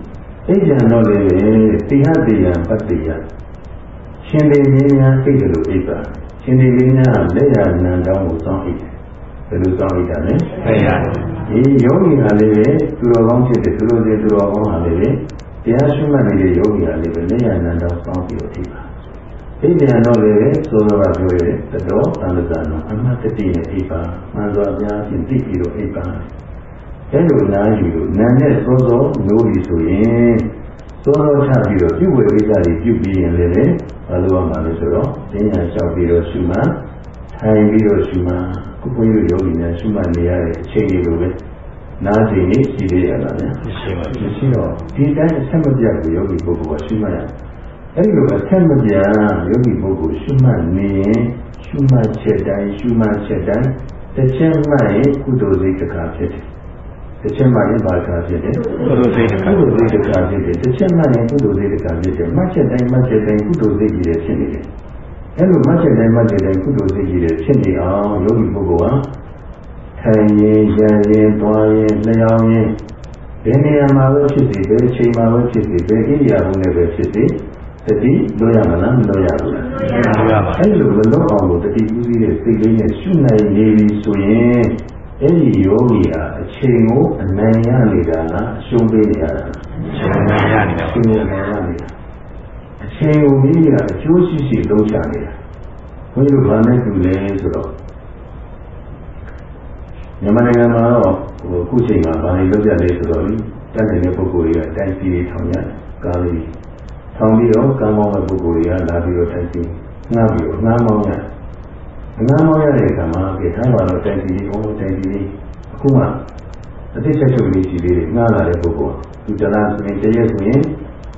။အိပ်ကြံတော့လေတိဟတိယပတ္တိယရှင်တေမင်းများအိပ်တယ်လို့အိပ်ပါရှင်တေမင်းများလက်ရနံတောင်းကိုစောင့်အိပ်တယ်ဘယ်လိုစောင့်အိပ်တာလဲမရဘူးဒီယောဂီကလည်းပဲသူတော်ကောင်းဖြစ်တယ်သူတို့တွေသူတော်ကောင်းဟာလည်းပဲ တရားရှိမှတ်နေတဲ့ယောဂီကလည်းပဲလက်ရနံတောင်းစောင့်ပြီးတော့အိပ်ပါအိပ်ပြန်တော့လေသိုးတော်ကပြောရဲတတော်သံဃာတော်အမှတ်တတိနဲ့အိပ်ပါမှန်စွာဘုရားဖြင့်သိပြီးတော့အိပ်ပါအဲလိုနားယူလို့နာနဲ့စောစောနိုးပြီဆိုရင်စောစောချပြီးတော့ပြုဝေကိစ္စတွေပြုပြီးရင်လည်းပဲဘာလို့ရမှာလဲဆိုတော့ဉာဏ်လျှောက်ပြီးတော့ရှုမှတ်ထိုင်ပြီးတော့ရှုမှတ်ခုဘုန်းကြီးတို့ယောဂီများရှုမှတ်နေရတဲ့အချိန်လေးလိုပဲ နားချိန်လေးရှိသေးရလားဗျာရှိပါဘူးမရှိတော့ဒီတိုင်းအဆက်မပြတ်ကိုယောဂီပုဂ္ဂိုလ်ကရှုမှတ်ရတယ်အဲ့လိုအဆက်မပြတ်ယောဂီပုဂ္ဂိုလ်ရှုမှတ်နေရင်ရှုမှတ်ချက်တိုင်းရှုမှတ်ချက်တိုင်းတစ်ချက်မှတ်ရင်ကုသိုလ်စိတ်တစ်ခါဖြစ်တယ်တစ်ချက်မှတ်ရင်ဘာတစ်ခါဖြစ်တယ်ဘုလိုစိတ်တကုကသိုလ်စိတ်တစ်ခါဖြစ်တယ်တစ်ချက်မှတ်ရင်ကုသိုလ်စိတ်တစ်ခါဖြစ်တယ်မှတ်ချက်တိုင်းမှတ်ချက်တိုင်းကုသိုလ်စိတ်ကြီးတွေဖြစ်နေတယ်အဲ့လိုမှတ်ချက်တိုင်းမှတ်ချက်တိုင်းကုသိုလ်စိတ်ကြီးတွေဖြစ်နေအောင်ယောဂီပုဂ္ဂိုလ်က ထိုင်ရင်ရရင်တွားရင်လျှောင်းရင်ဘယ်နေရာမှာပဲဖြစ်စေဘယ်အချိန်မှာပဲဖြစ်စေဘယ်ဣရိယာပုနဲ့ပဲဖြစ်စေတတိလို့ရမလားမလို့ရဘူးလားမရပါဘူးအဲ့လိုမလို့အောင်လို့တတိဥစည်းတဲ့စိတ်လေးနဲ့ရှုနိုင်နေပြီဆိုရင်အဲ့ဒီယောဂီဟာအချိန်ကိုအနိုင်ရနေတာလားအရှုံးပေးနေရတာလားရှင်မရနေတော့အချိန်ကိုအနိုင်ရနေတာအချိန်ကိုမိမိကအကျိုးရှိရှိလုံးချနေတာဘုန်းကြီးတို့ဗာနဲ့တူလဲဆိုတော့ မြန်မာနိုင်ငံမှာတော့ဟိုအခုချိန်မှာဗာနေလောက်ကြတယ်ဆိုတော့တက်နေတဲ့ပုဂ္ဂိုလ်တွေကတိုင်းပြည်ထောင်ရတယ်ကားလေးထောင်ပြီးတော့ကမ်းမောင်းတဲ့ပုဂ္ဂိုလ်တွေကလာပြီးတော့တိုင်းပြည်ငှားပြီးတော့ငှားမောင်းရတယ်ငှားမောင်းရတဲ့အခါမှာဒီထားပါတော့တိုင်းပြည်ဟိုတိုင်းပြည်အခုမှအတိတ်ချက်ချုပ်လေးရှိသေးတယ်ငှားလာတဲ့ပုဂ္ဂိုလ်ဒီတလားဆိုရင်တရက်ဆိုရင်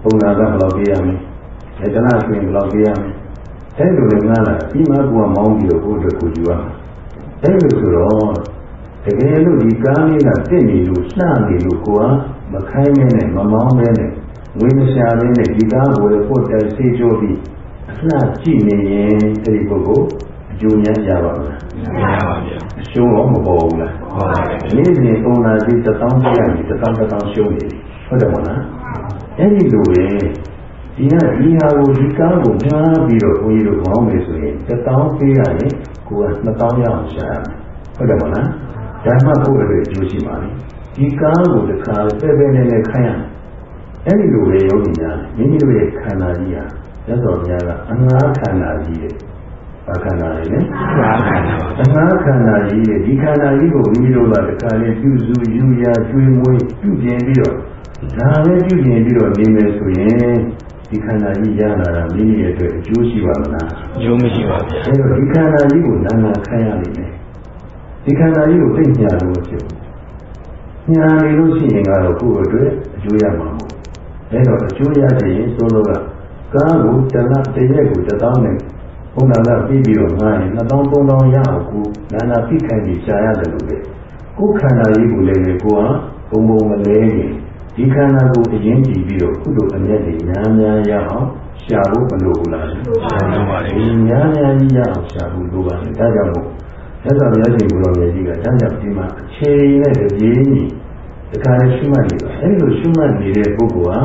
ပုံနာကဘယ်လောက်ပေးရမလဲအဲတလားဆိုရင်ဘယ်လောက်ပေးရမလဲအဲလိုလည်းငှားလာပြီးမှကိုကမောင်းပြီးတော့ကိုယ့်အတွက်ကိုယူရမှာအဲလိုဆိုတော့ တကယ်လို့ဒီကားလေးကတက်နေလို့လှနေလို့ကိုကမခိုင်းမဲနဲ့မမောင်းမဲနဲ့ဝိမရှာမဲနဲ့ဒီကားကိုလည်းပို့တယ်ဆေးကြောပြီးအလှကြည့်နေရင်အဲဒီပုဂ္ဂိုလ်အကျိုးများကြပါမလားမရပါဘူးအရှုံးတော့မပေါ်ဘူးလားဟုတ်ပါဘူးနေ့စဉ်ပုံနာကြီးတစ်သောင်းပြရပြီတစ်သောင်းတစ်သောင်းရှုံးနေပြီဟုတ်တယ်မဟုတ်လားအဲ့ဒီလိုပဲဒီကဒီဟာကိုဒီကားကိုမှားပြီးတော့ဘုန်းကြီးတို့ကောင်းမယ်ဆိုရင်တစ်တောင်းပေးရရင်ကိုကနှစ်တောင်းရအောင်ရှာရမယ်ဟုတ်တယ်မလား ဒါမှကိုယ့်အတွက်အကျိုးရှိပါလိမ့်ဒီကားကိုတစ်ခါပဲပဲနဲ့နဲ့ခိုင်းရအဲ့ဒီလိုပဲယောဂီများမိမိတို့ရဲ့ခန္ဓာကြီးဟာရသော်ဘုရားကအငါးခန္ဓာကြီးရဲ့ဘာခန္ဓာလဲလဲဘာခန္ဓာပါအငါးခန္ဓာကြီးရဲ့ဒီခန္ဓာကြီးကိုမိမိတို့ကတစ်ခါလေပြုစုယူရာကျွေးမွေးပြုပြင်ပြီးတော့ဒါပဲပြုပြင်ပြီးတော့နေမယ်ဆိုရင်ဒီခန္ဓာကြီးရလာတာမိမိရဲ့အတွက်အကျိုးရှိပါမလားကျိုးမရှိပါဗျာအဲတော့ဒီခန္ဓာကြီးကိုနာနာခံရလိမ့်မယ် ဒီခန္ဓာကြီးကိုသိညာလို့ဖြစ်ဘူးညာနေလို့ရှိရင်ကတော့ကိုယ့်အတွက်အကျိုးရမှာမဟုတ်အဲတော့အကျိုးရခြင်းဆိုလို့ကကားကိုတလတရက်ကိုတစ်သောင်းနဲ့ဘုန်းတော်ကပြီးပြီးတော့ငားရင်2000 3000ရအောင်ကိုနာနာဖိခိုင်ပြီးရှားရတယ်လို့ပဲကိုယ်ခန္ဓာကြီးကိုလည်းကိုကဘုံဘုံမလဲရင်ဒီခန္ဓာကိုအရင်ကြည့်ပြီးတော့ကုသိုလ်အမြတ်တွေများများရအောင်ရှားဖို့မလိုဘူးလားကျိုးပါလေဒီများများကြီးရအောင်ရှာဖို့လိုပါတယ်ဒါကြောင့်မို့ သက်သာဘုရားရှင်ကိုယ်တော်မြတ်ကြီးကတန်းကြပ်ဒီမှာအခြေနဲ့တပြေးညီတခါလေးရှုမှတ်နေပါအဲဒီလိုရှုမှတ်နေတဲ့ပုဂ္ဂိုလ်ဟာ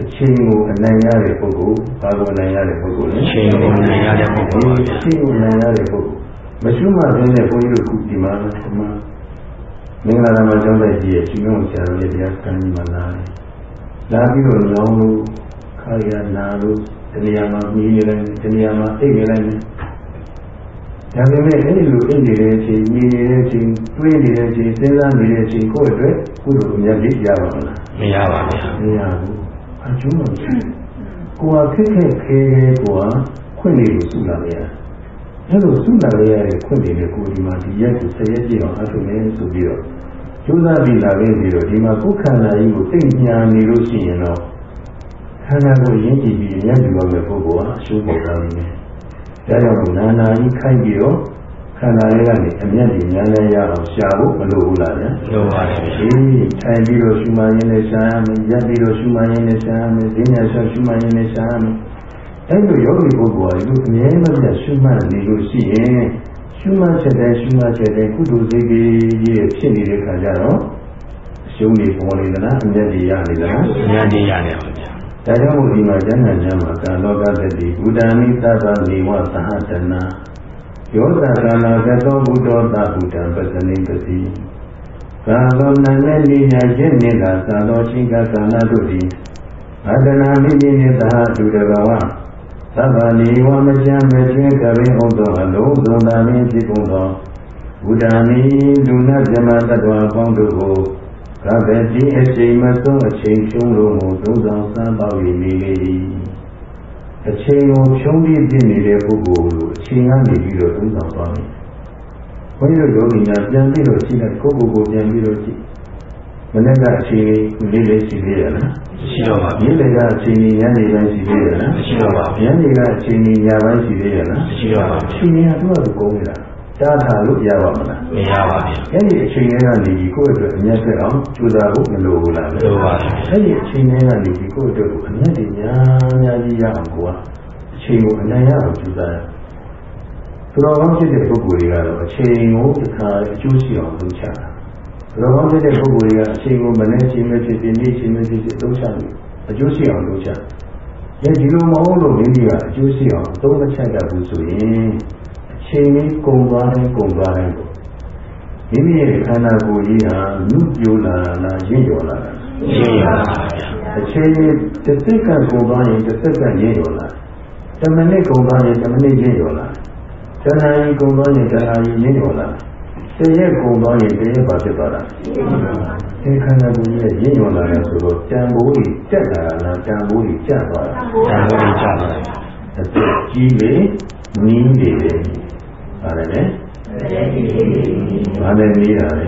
အချိန်ကိုအနိုင်ရတဲ့ပုဂ္ဂိုလ်ဘာကိုအနိုင်ရတဲ့ပုဂ္ဂိုလ်လဲအချိန်ကိုနိုင်ရတဲ့ပုဂ္ဂိုလ်ပါဗျာအချိန်ကိုအနိုင်ရတဲ့ပုဂ္ဂိုလ်မရှုမှတ်တဲ့ဘုန်းကြီးတို့ခုဒီမှာဒီမှာမင်္ဂလာဓမ္မကျောင်းတဲ့ကြီးရဲ့ရှင်မောဆရာတော်ရဲ့တရားစခန်းကြီးမှာလာတယ်လာပြီးတော့ညောင်းလို့ခါရနာလို့ဒီနေရာမှာမြည်နေလိုက်ဒီနေရာမှာအိတ်နေလိုက် ဒါပေမဲ့အဲ့ဒီလိုအိတ်နေတဲ့အချိန်မြည်နေတဲ့အချိန်တွေးနေတဲ့အချိန်စဉ်းစားနေတဲ့အချိန်ကိုယ့်အတွက်ကုသိုလ်အများကြီးရပါမလားမရပါဗျာမရဘူးအကျိုးမရှိဘူးကိုယ်ကခက်ခက်ခဲခဲကိုယ်ကခွင့်နေလို့စုလာလေရအဲ့လိုစုလာလေရတဲ့ခွင့်နေတဲ့ကိုယ်ဒီမှာဒီရက်ကိုဆယ်ရက်ပြည့်အောင်အထုမယ်ဆိုပြီးတော့ကျိုးစားပြီးလာခဲ့ပြီးတော့ဒီမှာကိုယ်ခန္ဓာကြီးကိုသိညာနေလို့ရှိရင်တော့ခန္ဓာကိုရင်းကြည့်ပြီးရည်ကြည့်ရမယ့်ပုဂ္ဂိုလ်ဟာအရှုံးပေါ်သွားပြီ။ ဒါကြောင့်နာနာကြီးခိုက်ပြီးတော့ခန္ဓာလေးကနေအမျက်ကြီးများများရအောင်ရှာဖို့မလိုဘူးလားဗျာ။လိုပါတယ်ဗျာဒီထိုင်ပြီးတော့ရှုမှန်ရင်းနဲ့ရှားရမယ်ရပ်ပြီးတော့ရှုမှန်ရင်းနဲ့ရှားရမယ်ဈဉ္ညာရှောက်ရှုမှန်ရင်းနဲ့ရှားရမယ်အဲ့လိုယောဂီပုဂ္ဂိုလ်ကဒီအမြဲတမ်းရှုမှတ်နေလို့ရှိရင်ရှုမှတ်ချက်တဲ့ရှုမှတ်ချက်တဲ့ကုသိုလ်စိတ်ကြီးရဲ့ဖြစ်နေတဲ့ခါကျတော့အရှုံးတွေပေါ်နေသလားအမျက်တွေရနေသလားဉာဏ်ကြီးရတယ်ပါဗျာ ဒါကြောင့်မို့ဒီမှာဉာဏ်ဉာဏ်မှာကာလောကတတိဘုဒ္ဓမိသဗ္ဗနေဝသဟတနာယောသကာလကသောဘုဒ္ဓတာဘုဒ္ဓပစ္စနိပတိကာလောနန္နဲ့နေညာခြင်းနေလာကာလောရှိကကာလတို့သည်အတနာမိမိနှင့်သဟတုတဘဝသဗ္ဗနေဝမချမ်းမချင်းကရင်ဥဒ္ဒောအလုံးစုံသာမင်းဖြစ်ကုန်သောဘုဒ္ဓမိလူနာဇမတ္တဝါပေါင်းတို့ကို ကဗ္ဗတိအချိန်မဆုံးအချိန်ဖြုံးလို့မို့သုံးဆောင်စမ်းပေါ၍နေလေ၏အချိန်ကိုဖြုံးပြီးပြနေတဲ့ပုဂ္ဂိုလ်လိုအချိန်ကနေပြီးတော့သုံးဆောင်သွားတယ်ဘုန်းကြီးတို့ယောဂီများပြန်ပြီးတော့ရှိတဲ့ကိုယ့်ကိုယ်ကိုပြန်ပြီးတော့ကြည့်မနေ့ကအချိန်လေးလေးလေးရှိသေးရလားရှိတော့ပါညဗျာနေကအချိန်ကြီးညနေပိုင်းရှိသေးရလားမရှိတော့ပါဘူးညနေကအချိန်ကြီးညပိုင်းရှိသေးရလားမရှိတော့ပါအဗျာချိန်ကြီးကသူ့အတူကုန်နေတာ တားထားလို့ရပါမလားမရပါဗျာအဲ့ဒီအချိန်လေးကနေဒီကိုယ့်အတွက်အမျက်သက်အောင်ကြိုးစားဖို့မလိုဘူးလားလိုပါဗျာအဲ့ဒီအချိန်လေးကနေဒီကိုယ့်အတွက်ကိုအမျက်တွေများများကြီးရအောင်ကိုကအချိန်ကိုအနိုင်ရအောင်ကြိုးစားရသူတော်ကောင်းဖြစ်တဲ့ပုဂ္ဂိုလ်တွေကတော့အချိန်ကိုတစ်ခါအကျိုးရှိအောင်လုပ်ချတာသူတော်ကောင်းဖြစ်တဲ့ပုဂ္ဂိုလ်တွေကအချိန်ကိုမနဲ့ချိန်မဲ့ဖြစ်ဖြစ်နေ့ချိန်မဲ့ဖြစ်ဖြစ်လုပ်ချတယ်အကျိုးရှိအောင်လုပ်ချတယ်ဒီလိုမဟုတ်လို့မိမိကအကျိုးရှိအောင်သုံးမချက်တတ်ဘူးဆိုရင်အ ချိန်လေးကုန်သွားတယ်ကုန်သွားတယ်ပေါ့မိမိရဲ့ခန္ဓာကိုယ်ကြီးဟာနုပြိုလာလားရင့်ရော်လာလားရှိရပါဗျာအချိန်ကြီးတစ်စက္ကန့်ကုန်သွားရင်တစ်စက္ကန့်ရင့်ရော်လာတမိနစ်ကုန်သွားရင်တမိနစ်ရင့်ရော်လာတဏှာကြီးကုန်သွားရင်တဏှာကြီးရင့်ရော်လာတရက်ကုန်သွားရင်တရက်ပါဖြစ်သွားတာဒီခန္ဓာကိုယ်ကြီးရဲ့ရင့်ရော်လာတယ်ဆိုတော့တန်ဖိုးကြီးတက်လာလားတန်ဖိုးကြီးကျသွားတာတန်ဖိုးကြီးချပါဗျာအသက်ကြီးလေနင်းနေတယ် ဟာလည်းဘာလဲနေတာလဲ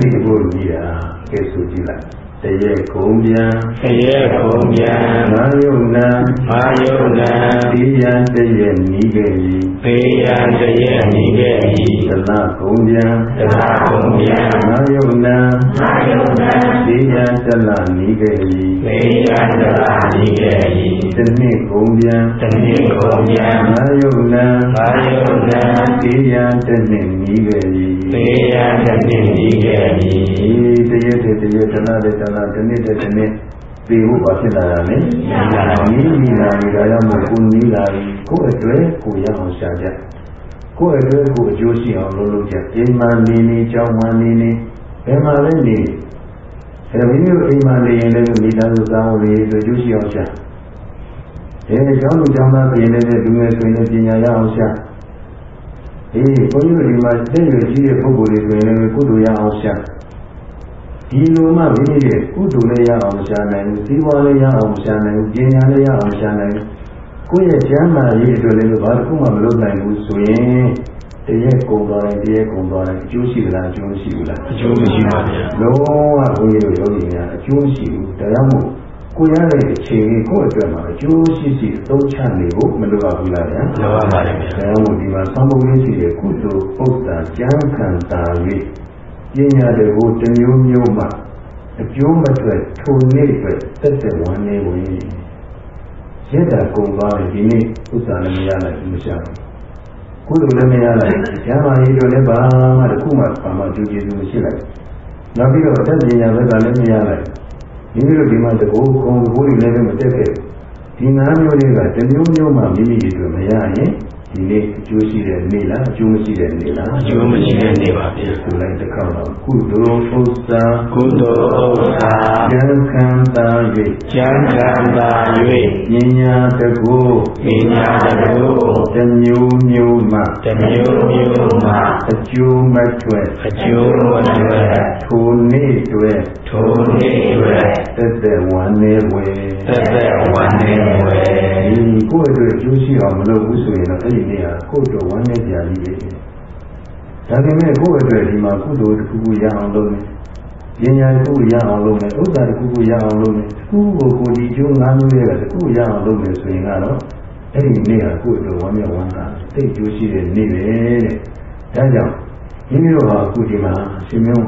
ဒီကိုကြီးတာကဲဆိုကြည့်လိုက် တရေကုံပြန်ခရဲခုံပြန်ငါယုံနာမာယုဏဒီယံတရေနီးခဲ့ပြီပေယံတရေနေခဲ့ပြီသလကုံပြန်တသာခုံပြန်ငါယုံနာမာယုဏဒီယံတလနီးခဲ့ပြီပေယံတသာနေခဲ့ပြီတနှစ်ကုံပြန်တနည်းခုံပြန်ငါယုံနာမာယုဏဒီယံတနှစ်နီးခဲ့ပြီ ပေယံတနည်းနေခဲ့ပြီဒီတရက်တည်းတရက်တလားတလားတနေ့တည်းတနေ့တသေဖို့ဘာဖြစ်လာတာလဲနီးနီးလာပြီဒါကြောင့်မို့ကိုနီးလာပြီကိုယ့်အတွက်ကိုရအောင်ရှာကြကိုယ့်အတွက်ကိုအကျိုးရှိအောင်လုပ်လို့ကြအိမ်မှာနေနေကြောင်းမှနေနေဘယ်မှာလဲနေအဲမိမိတို့အိမ်မှာနေရင်လည်းမိသားစုသားဝင်တွေအကျိုးရှိအောင်ရှာအဲကျောင်းလူကျောင်းသားပြင်နေတဲ့လူငယ်ဆိုရင်ပညာရအောင်ရှာ အေးဘုန်းကြီးတို့ဒီမှာသိရကြီးတဲ့ပုဂ္ဂိုလ်တွေဆိုရင်လည်းကုသိုလ်ရအောင်ရှာဒီလိုမှမိမိရဲ့ကုသိုလ်လည်းရအောင်ရှာနိုင်ဘူးသီးပွားလည်းရအောင်ရှာနိုင်ဘူးပညာလည်းရအောင်ရှာနိုင်ဘူးကိုယ့်ရဲ့ကျမ်းမာရေးအတွက်လည်းဘာတစ်ခုမှမလုပ်နိုင်ဘူးဆိုရင်တရက်ကုန်သွားတယ်တရက်ကုန်သွားတယ်အကျိုးရှိသလားအကျိုးမရှိဘူးလားအကျိုးမရှိပါဗျာလုံးဝဘုန်းကြီးတို့ယောဂီများအကျိုးရှိဘူးဒါကြောင့်မို့ ကိုရတဲ့အချိန်ကြီးကိုယ့်အတွက်မှာအကျိုးရှိရှိသုံးချနေဖို့မလိုအပ်ဘူးလားဗျာပြောပါပါဗျာဒါကြောင့်မို့ဒီမှာသံဃာရေးရှိတဲ့ကုသိုလ်ဥစ္စာကျမ်းခံတာ၍ပညာတွေကိုတစ်မျိုးမျိုးမှအကျိုးမထွက်ထိုနေ့အတွက်တက်တဲ့ဝမ်းနေဝင်ရစ်တာကုန်သွားတယ်ဒီနေ့ဥစ္စာလည်းမရလိုက်ဘူးမရှာဘူးကုသိုလ်လည်းမရလိုက်ကျမ်းမာရေးတို့လည်းဘာမှတစ်ခုမှဘာမှကြိုးကျေးဇူးမရှိလိုက်နောက်ပြီးတော့အသက်ပညာဘက်ကလည်းမရလိုက် မိမိတို့ဒီမှာတကူကုံဘိုးတွေလည်းမတက်ခဲ့ဒီငါးမျိုးတွေကတစ်မျိုးမျိုးမှမိမိတို့မရရင် ဒီနေ့အကျိုးရှိတဲ့နေ့လားအကျိုးမရှိတဲ့နေ့လားအကျိုးမရှိတဲ့နေပါဗျာဆိုလိုက်တစ်ခါတော့ကုသိုလ်ဥစ္စာကုသိုလ်ဥစ္စာဉာဏ်ခံတာ၍ကျမ်းဂန်သာပညာတကူ၍ပညာတို့တစ်မျိုးမျိုးမှတမျိုးမျိုးမှအကျိုးမထွက်အကျိုးမတွေထိုနေ့တွေထိုနေ့တွေသက်သက်ဝမ်းနေဝေသက်သက်ဝမ်းနေဝေဒီကိုယ့်အတွက်အကျိုးရှိအောင်မလုပ်ဘူးဆိုရင်တော့အဲ့ဒီနေ့ဟာကိုယ့်အတွက်ဝမ်းနေကြရည်ပဲဒါပေမဲ့ကိုယ့်အတွက်ဒီမှာကုသိုလ်တစ်ခုခုရအောင်လုပ်မယ်ပညာတစ်ခုရအောင်လုပ်မယ်ဥစ္စာတစ်ခုခုရအောင်လုပ်မယ်တစ်ခုကိုကိုဒီကျိုးငါးမျိုးရဲ့တစ်ခုရအောင်လုပ်မယ်ဆိုရင်ကတော့အဲ့ဒီနေ့ဟာကိုယ့်အတွက်ဝမ်းမြောက်ဝမ်းသာတိတ်ကျိုးရှိတဲ့နေ့ပဲတဲ့ဒါကြောင့်မိမိတို့ဟာအခုဒီမှာရှင်မျိုး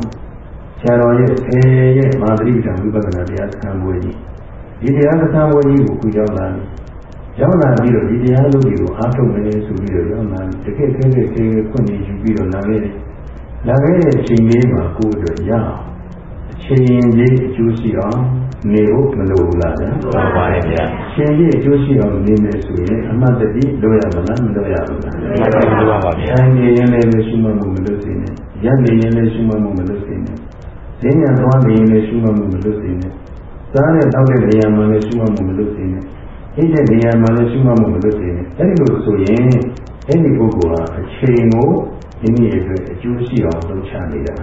ဆရာတော်ရဲ့ဆေရဲ့မာသရိပ္ပံဝိပဿနာတရားစခန်းပွဲကြီးဒီတရားစခန်းပွဲကြီးကိုခုရောက်လာတယ် ရောက်လာပြီးတော့ဒီတရားလုံးတွေကိုအားထုတ်မယ်ဆိုပြီးတော့ရောက်လာတကယ်ကဲကဲကဲခွင့်ယူပြီးတော့လာခဲ့တယ်လာခဲ့တဲ့အချိန်လေးမှာကိုယ့်အတွက်ရအောင်အချိန်ကြီးအကျိုးရှိအောင်နေဖို့မလိုဘူးလားဗျာဟုတ်ပါရဲ့ဗျာရှင်ကြီးအကျိုးရှိအောင်နေမယ်ဆိုရင်အမှတ်တတိလိုရမလားမလိုရဘူးလားမှတ်တယ်လို့ပါဗျာဆိုင်နေရင်လည်းရှုမှတ်မှုမလွတ်စေနဲ့ရပ်နေရင်လည်းရှုမှတ်မှုမလွတ်စေနဲ့ဈဉ္ညာသွားနေရင်လည်းရှုမှတ်မှုမလွတ်စေနဲ့စားတဲ့တောက်တဲ့နေရာမှာလည်းရှုမှတ်မှုမလွတ်စေနဲ့ အိတ်တဲ့နေရာမှာလည်းရှုမှတ်မှုမလွတ်စေနဲ့အဲဒီလိုဆိုရင်အဲ့ဒီပုဂ္ဂိုလ်ဟာအချိန်ကိုမိမိရဲ့အတွက်အကျိုးရှိအောင်လုပ်ချနေတာ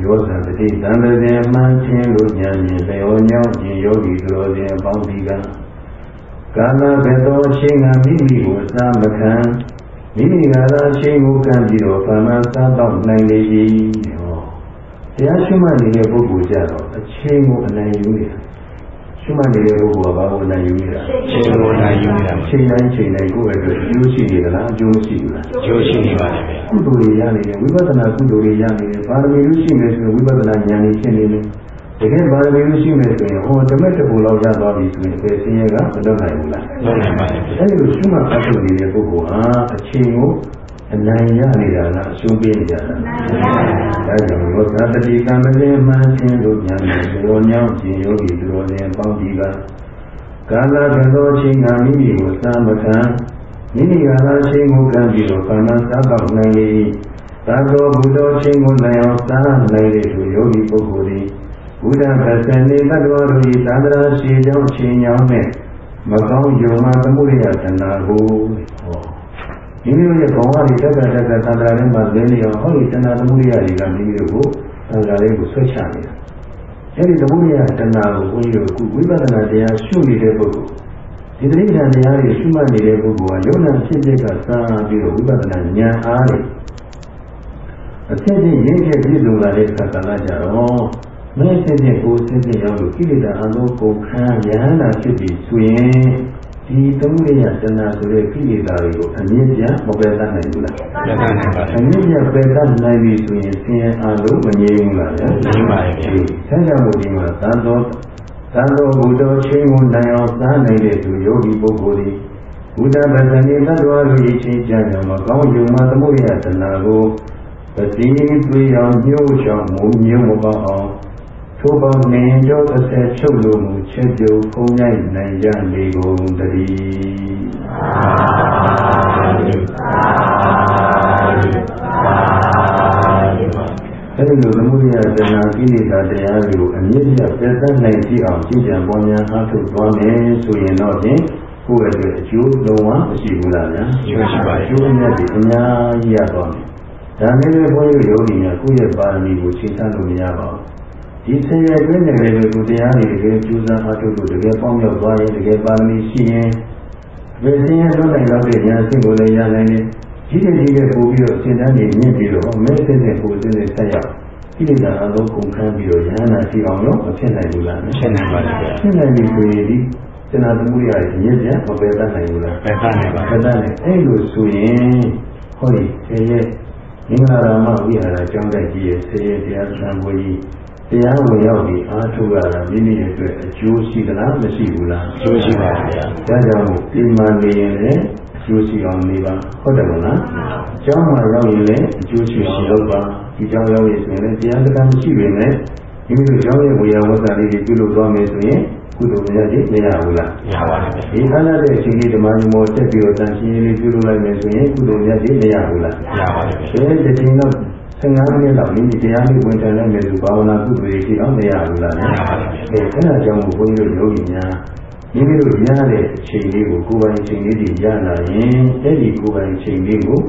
ယောဇန်တတိတံတရေမှန်ချင်းလို့ဉာဏ်မြင်လျောညောင်းခြင်းယောဂီသူတော်စင်အပေါင်းဒီကကာလဘယ်တော်အချိန်ကမိမိကိုအစာမခံမိမိကသာအချိန်ကိုခံပြီးတော့ဘာမှစားတော့နိုင်လေ၏ဟောတရားရှိမှတ်နေတဲ့ပုဂ္ဂိုလ်ကြတော့အချိန်ကိုအနိုင်ယူနေတာ ရှိမှတ်နေတဲ့ပုဂ္ဂိုလ်ကဘာကိုအနိုင်ယူနေတာချိန်ကိုနိုင်ယူရအမှာချိန်တိုင်းချိန်တိုင်းကိုယ့်အတွက်အကျိုးရှိနေသလားအကျိုးမရှိဘူးလားကျိုးရှိနေပါလေဗျာကုသိုလ်တွေရနေတယ်ဝိပဿနာကုသိုလ်တွေရနေတယ်ပါရမီလို့ရှိမယ်ဆိုရင်ဝိပဿနာဉာဏ်ကြီးဖြစ်နေတယ်တကယ်ပါရမီလို့ရှိမယ်ဆိုရင်ဟောဓမ္မတပူလောက်ရသွားပြီဆိုရင်ဘယ်ဆင်းရဲကမလွတ်နိုင်ဘူးလားလုံးနိုင်ပါလေဗျာအဲဒီလိုရှိမှအထုနေတဲ့ပုဂ္ဂိုလ်ဟာအချိန်ကို အနိုင်ရနေတာလားအရှုံးပေးနေကြတာဒါကြောင့်ရောသတတိကံမလေးမှန်ခြင်းတို့ဉာဏ်နဲ့ရောညောင်းခြင်းယောဂီသူတော်စင်ပေါင်းဒီကကာလကသောချိန်ကမိမိကိုစာမခံမိမိကသာချိန်ကိုခံပြီးတော့ကာမစားတော့နိုင်လေသာသောဘုဒ္ဓချိန်ကိုနိုင်အောင်စားနိုင်တဲ့သူယောဂီပုဂ္ဂိုလ်သည်ဘုရားဗသနေတ္တဝါတို့၏သာသနာရှိကြောင်းချိန်ကြောင်းနဲ့မကောင်းယုံမှသမှုရိယတဏှာကိုဟော မိမိတို့ရဲ့ဘဝတွေတက္ကတက္ကသန္တာထဲမှာလင်းနေအောင်ဟောဒီတဏှာသမှုရိယတွေကမိမိတို့ကိုသန္တာလေးကိုဆွဲချနေတာအဲဒီသမှုရိယတဏှာကိုဘုန်းကြီးတို့အခုဝိပဿနာတရားရှုနေတဲ့ပုဂ္ဂိုလ်ဒီတိဋ္ဌာန်တရားတွေရှုမှတ်နေတဲ့ပုဂ္ဂိုလ်ကယုံနာဖြစ်ဖြစ်ကစားပြီးတော့ဝိပဿနာဉာဏ်အားတွေအဖြစ်ချင်းရင်းချက်ပြည့်စုံလာတဲ့အခါကလည်းကြတော့မင်းဖြစ်ဖြစ်ကိုယ်ဖြစ်ဖြစ်ရောက်လို့ကိလေသာအလုံးကုန်ခံရဟန္တာဖြစ်ပြီးဆိုရင် ဒီသမုဒိယတဏှာဆိုတဲ့ကိလေသာတွေကိုအမြင့်ပြမပယ်တတ်နိုင်ဘူးလားလက်ခံနိုင်ပါလေအမြင့်ပြပယ်တတ်နိုင်ပြီဆိုရင်ဆင်းရဲအလုံးမငြိမ်းဘူးလားဗျာငြိမ်းပါရဲ့ဗျာဆန်းကြောင့်ဒီမှာသံတော်သံတော်ဘုဒ္ဓချင်းကိုနိုင်အောင်စားနိုင်တဲ့သူယောဂီပုဂ္ဂိုလ်ဒီဘုဒ္ဓဗဇဏိတ္တဝါတို့၏ချင်းကြံကြမှာကောင်းယုံမှသမုဒိယတဏှာကိုပတိသွေးအောင်ညှို့ချောင်းမုံမြုံမပေါအောင် ထိုပေါင်းနေကြောအစဲချုပ်လို့မူချက်ပြုံဖုံးရိုက်နိုင်ကြလေကုန်တည်းအဲဒီလိုသမုဒိယတဏှာကိလေသာတရားတွေကိုအမြင့်ပြပြတ်သက်နိုင်ကြအောင်ကြည်ကြံပေါ်များအားထုတ်သွားမယ်ဆိုရင်တော့ဖြင့်ကိုယ့်ရဲ့အကျိုးလုံးဝမရှိဘူးလားဗျာရှိပါရှိပါအကျိုးအမြတ်တွေအများကြီးရသွားမယ်ဒါနဲ့လည်းဘုန်းကြီးယောဂီများကိုယ့်ရဲ့ပါရမီကိုချိန်ဆလို့မရပါဘူး ဒီဆင်းရဲတွင်းနဲ့လည်းကိုယ်တရားတွေတကယ်ကျူးစာအားထုတ်လို့တကယ်ပေါင်းမြောက်သွားရင်တကယ်ပါရမီရှိရင်ဘယ်ဆင်းရဲတွင်းနိုင်တော့တဲ့ဉာဏ်စိတ်ကိုလည်းရနိုင်တယ်ကြီးတဲ့ကြီးတဲ့ပို့ပြီးတော့စဉ်းစားနေမြင့်ပြီးတော့မဲစင်းတဲ့ကိုယ်စင်းတဲ့ဆက်ရောက်ဒီလိုကအလုံးကုန်ခန်းပြီးတော့ဉာဏ်နာရှိအောင်ရောမဖြစ်နိုင်ဘူးလားရှင်းနိုင်ပါလေဗျာဖြစ်နိုင်ပြီဆိုရင်ဒီသနာသမုဒိယရဲ့အမြင့်ပြမပယ်တတ်နိုင်ဘူးလားပဲတတ်နိုင်ပါပဒနဲ့အဲ့လိုဆိုရင်ဟောဒီဆေးရဲ့မင်္ဂလာရမဝိဟာရကျောင်းတိုက်ကြီးရဲ့ဆေးရဲ့တရားစံပွဲကြီး တရားဝင်ရောက်ပြီးအားထုတ်ရတာမိမိရဲ့အတွက်အကျိုးရှိသလားမရှိဘူးလားကျိုးရှိပါဗျာဒါကြောင့်ဒီမှာနေရင်လည်းအကျိုးရှိအောင်နေပါဟုတ်တယ်မလားကျောင်းမှာရောက်ရင်လည်းအကျိုးရှိအောင်လုပ်ပါဒီကျောင်းရောက်ရင်ဆိုရင်လည်းတရားစကားမရှိပေမဲ့မိမိတို့ကျောင်းရဲ့ဝေယဝတ္တလေးတွေပြုလုပ်သွားမယ်ဆိုရင်ကုသိုလ်များကြီးမရဘူးလားရပါလေဗျာဒီခန္ဓာတဲ့အချိန်လေးဓမ္မယမောတက်ပြီးတော့တန်ရှင်းရေးလေးပြုလုပ်လိုက်မယ်ဆိုရင်ကုသိုလ်မြတ်ကြီးမရဘူးလားရပါလေဗျာဒီတစ်ချိန်တော့ 15မိနစ်လောက်မိမိတရားလေးဝင်တယ်လိုက်မယ်ဆိုဘာဝနာကုသိုလ်တွေရှိအောင်မရဘူးလားအဲအဲ့ဒါကြောင့်ဘုန်းကြီးတို့ယောဂီများမိမိတို့ရတဲ့အချိန်လေးကိုကိုယ်ပိုင်အချိန်လေးတွေရလာရင်အဲ့ဒီကိုယ်ပိုင်အချိန်လေးကို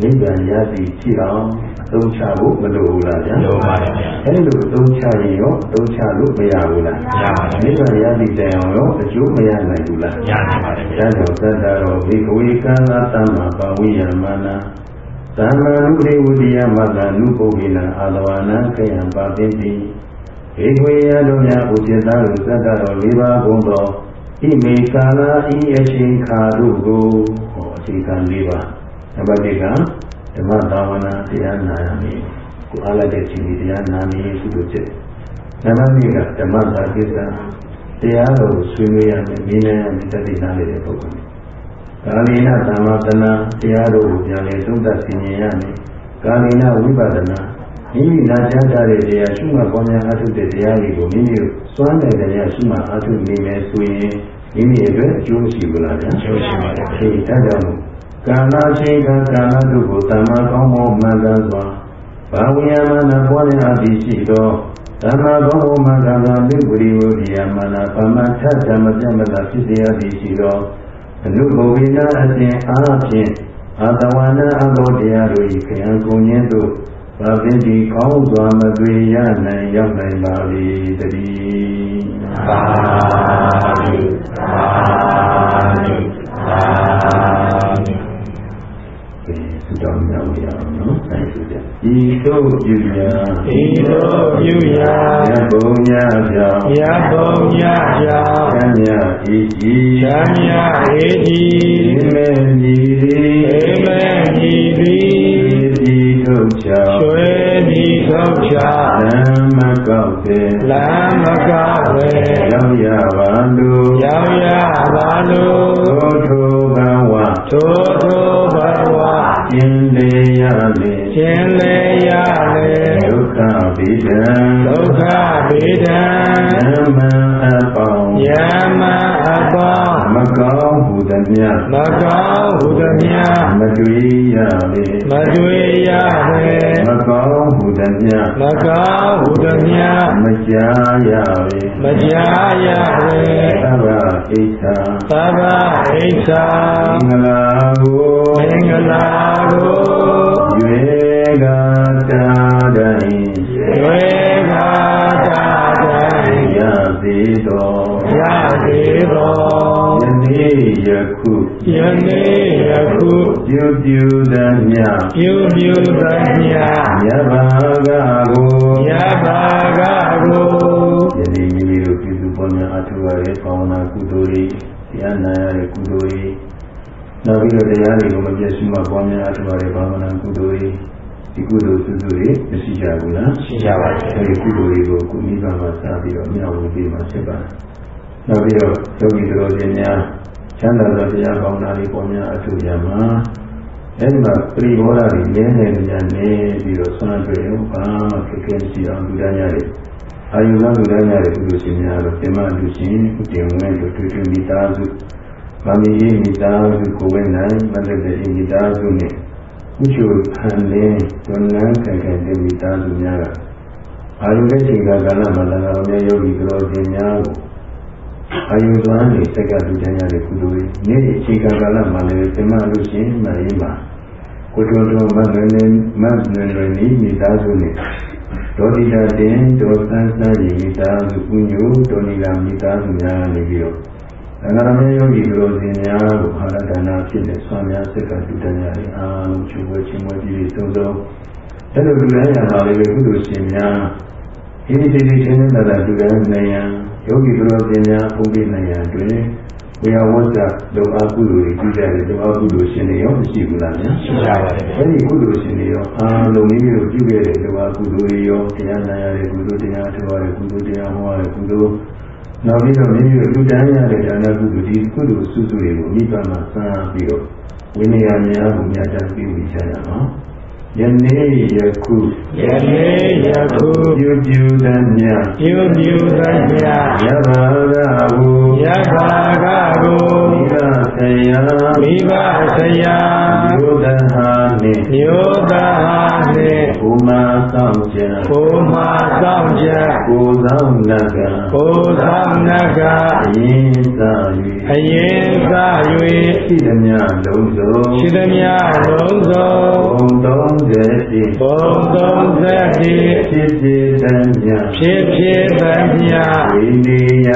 နိဗ္ဗာန်ရသည်ဖြစ်အောင်အသုံးချဖို့မလိုဘူးလားဗျာလိုပါလေဗျာအဲ့လိုအသုံးချရင်ရောအသုံးချလို့မရဘူးလားရပါလေနိဗ္ဗာန်ရသည်တိုင်အောင်ရောအကျိုးမရနိုင်ဘူးလားရနိုင်ပါလေဗျာဒါကြောင့်သတ္တရောဘိကဝေကံသာသမ္မာပဝိယမနာ သမ္မာနုဒေဝတိယမတ္တနုပုဂ္ဂိနံအာလဝနာခယံပါပိတိဘိကဝေယတို့များဥစ္စတာဟုသတ္တရော၄ပါးဘုံသောဣမေကာလာဤအရှင်ခါတို့ကိုဟောအရှင်ခံ၄ပါးနံပါတ်၁ကဓမ္မသာဝနာတရားနာရမည်ကိုအားလိုက်တဲ့ခြင်းတရားနာမည်ကုသိုလ်ချက်နံပါတ်2ကဓမ္မသာကိစ္စတရားတော်ကိုဆွေးနွေးရမယ်မြင်ရမယ်တတိနာလေးတဲ့ပုဂ္ဂိုလ် ကာလိနသမ္မာတနာတရားတော်ကိုပြန်လေသုံးသပ်ဆင်ခြင်ရမယ်ကာလိနဝိပဿနာမိမိနာချမ်းသာတဲ့တရားရှုမှတ်ပေါ်များအထုတဲ့တရားတွေကိုမိမိစွမ်းတဲ့တရားရှုမှတ်အထုနေမယ်ဆိုရင်မိမိအတွက်အကျိုးရှိဘူးလားဗျာကျိုးရှိပါလေဗျာဒီတတ်ကြောင့်ကာလချိန်ကကာလတို့ကိုတမ္မာကောင်းမောမှန်ကန်စွာဘာဝိယမနာပွားများအပ်ရှိသောဓမ္မကောင်းမောမှန်ကန်စွာမိပရိဝိယမနာပမထဓမ္မပြမတာဖြစ်စေရသည်ရှိသော အနုဘဝိနာအစဉ်အားဖြင့်အာတဝနာအဘောတရားတို့၏ခယံကုန်ခြင်းတို့ဘာပင်ဒီကောင်းစွာမသွေရနိုင်ရောက်နိုင်ပါလေတည်းသာဓုသာဓုသာဓု ဆုတောင်းကြရအောင်နော်။အဲဒီကြ။ဤသို့ပြုရာဤသို့ပြုရာရဘုံညာကြောင့်ယဘုံညကြောင့်သံမြဤဤသံမြအေဤဣမေမိတိဧမေဤသည်ဤထုတ်ချောရွှေဒီထုတ်ချဓမ္မကောက်တဲ့လမ်းမကဝေရောက်ရပါလို့ရောက်ရပါလို့သောထိုဘဝထိုထို ဘဝကျင်လေရလေရှင်လေရလေဒုက္ခဗိဒံဒုက္ခဗေဒံဓမ္မအပေါင်းယမအပေါင်းမကောင်းဟုသမျှမကောင်းဟုသမျှမတွေ့ရလေမတွေ့ရလေမကောင်း ဟုသမျှမကောင်းဟုသမျှမကြားရလေမကြားရလေသဗ္ဗဣစ္ဆာသဗ္ဗဣစ္ဆာမင်္ဂလာကိုမင်္ဂလာကိုရွေကတာတိုင်းဝေဃာတာတံရစေတော်ရစေသောယ နေ့ယခုယနေ့ယခုပြုပြုသမျှပြုပြုသမျှမြတ်ဘာကကိုယဘာကကိုယနေ့မိမိတို့ပြုစုပေါ်များအထုရတဲ့ဘာဝနာကုသိုလ်တွေတရားနာရတဲ့ကုသိုလ်တွေနောက်ပြီးတော့တရားတွေကိုမပြည့်စုံမှပေါ်များအထုရတဲ့ဘာဝနာကုသိုလ်တွေဒီကုသိုလ်စုစုတွေမရှိကြဘူးလားရှိကြပါလေအဲဒီကုသိုလ်တွေကိုကုမိဘမှာစပြီးတော့မြောက်ဝင်ပြီးမှဖြစ်ပါတယ် နောက်ပြီးတော့ယောဂီတော်ရှင်များချမ်းသာသောတရားကောင်းတာတွေပေါ်များအထုရမှာအဲဒီမှာပရိဘောဓတွေနည်းနည်းများနေပြီးတော့ဆွမ်းတွေ့ရောဘာမှခက်ခဲမရှိအောင်လူတိုင်းရတယ်အာယုကလူတိုင်းရတဲ့ကုသိုလ်ရှင်များတော့ပြမလူရှင်ဥတည်ဝင်တို့တွေ့တွေ့မိသားစုမမီရေးမိသားစုကိုဝဲနိုင်မသက်တဲ့မိသားစုနဲ့ဥချိုဟန်လင်းဒွန်နန်းခံခံတဲ့မိသားစုများကအာယုရဲ့ချိန်ကာလမှာလည်းတော်များယောဂီတော်ရှင်များကို အာယုသွမ်းနေစက်ကလူတိုင်းရတဲ့ကုသိုလ်တွေနေ့ချိန်ကာလမှာလည်းပြမလူရှင်မရင်းပါကိုတော်တော်မငယ်နေမငယ်နေမိသားစုနဲ့ဒေါတိတာတင်ဒေါသန်းစန်းမိသားစုကုညိုဒေါနိလာမိသားစုများနေပြီးတော့အနာမယောဂီတို့ရှင်များကိုအာရဒနာဖြစ်တဲ့ဆွမ်းများစက်ကတူတန်းရည်အာလုံးချူဝဲချင်းဝဲပြီးသုံးဆုံးအဲ့လိုတူတန်းရမှာလည်းကုသိုလ်ရှင်များ ဒီဒီဒီချင်းနဲ့တာတူတန်းနေရန်ယောဂီတို့ရှင်များပုံပြနေရန်တွင်ဝေယဝတ္တလောအကုသိုလ်တွေပြုကြတယ်လောအကုသိုလ်ရှင်တွေရောမရှိဘူးလားဗျာရှိပါပါတယ်အဲ့ဒီကုသိုလ်ရှင်တွေရောအာလုံးမိမိတို့ပြုခဲ့တဲ့လောအကုသိုလ်တွေရောတရားနာရတဲ့ကုသိုလ်တရားထောရတဲ့ကုသိုလ်တရားဟောရတဲ့ကုသိုလ်နောက်ပြီးတော့မိမိတို့လူတန်းရတဲ့ဒါနကုသိုလ်ဒီကုသိုလ်စုစုတွေကိုမိဘမှာစမ်းပြီးတော့ဝိနည်းများကိုမြတ်တမ်းပြီးပြီးကြရအောင် ယနေ့ယခုယနေ့ယခုပြုပြုသမျှပြုပြုသမျှယဘာဂဟုယဘာဂဟုမိဘဆရာမိဘဆရာယောဒဟာနှင့်ယောဒဟာနှင့်ဘုမာဆောင်ကြဘုမာဆောင်ကြကိုဆောင်နကကိုဆောင်နကအရင်သာ၍အရင်သာ၍ရှိသမျှလုံးစုံရှိသမျှလုံးစုံဘုံတော်30ဘုံ30ဖြစ်ဖြစ်တမ်းမြဖြစ်ဖြစ်တမ်းမြဝိနည်းယ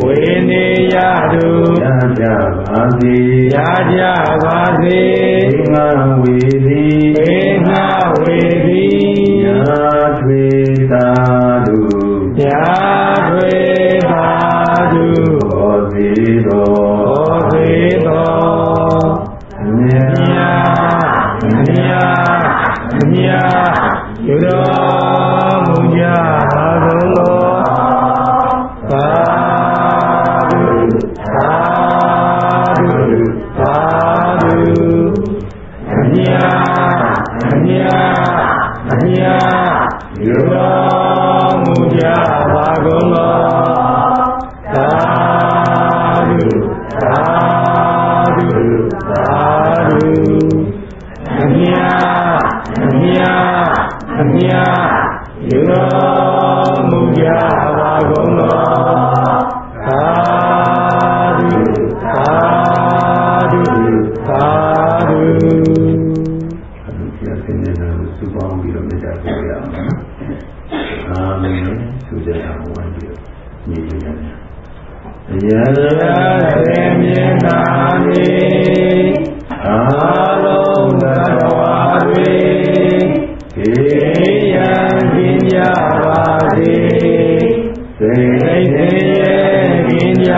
ဝိနည်းယတုရကြပါစေရကြပါစေငါဝေသည်ငါဝေသည်ညာထွေသာတုညာ စုပေါင်းပြီးတော့မေတ္တာပို့ရအောင်အာမင်သူကြတာဝမ်းပြီးညီကြတယ်ယရသေမြင်သာမည်အာလုံးသတ္တဝါတွေေယံပြင်းကြပါစေစိတ်သိရဲ့ပြင်းကြ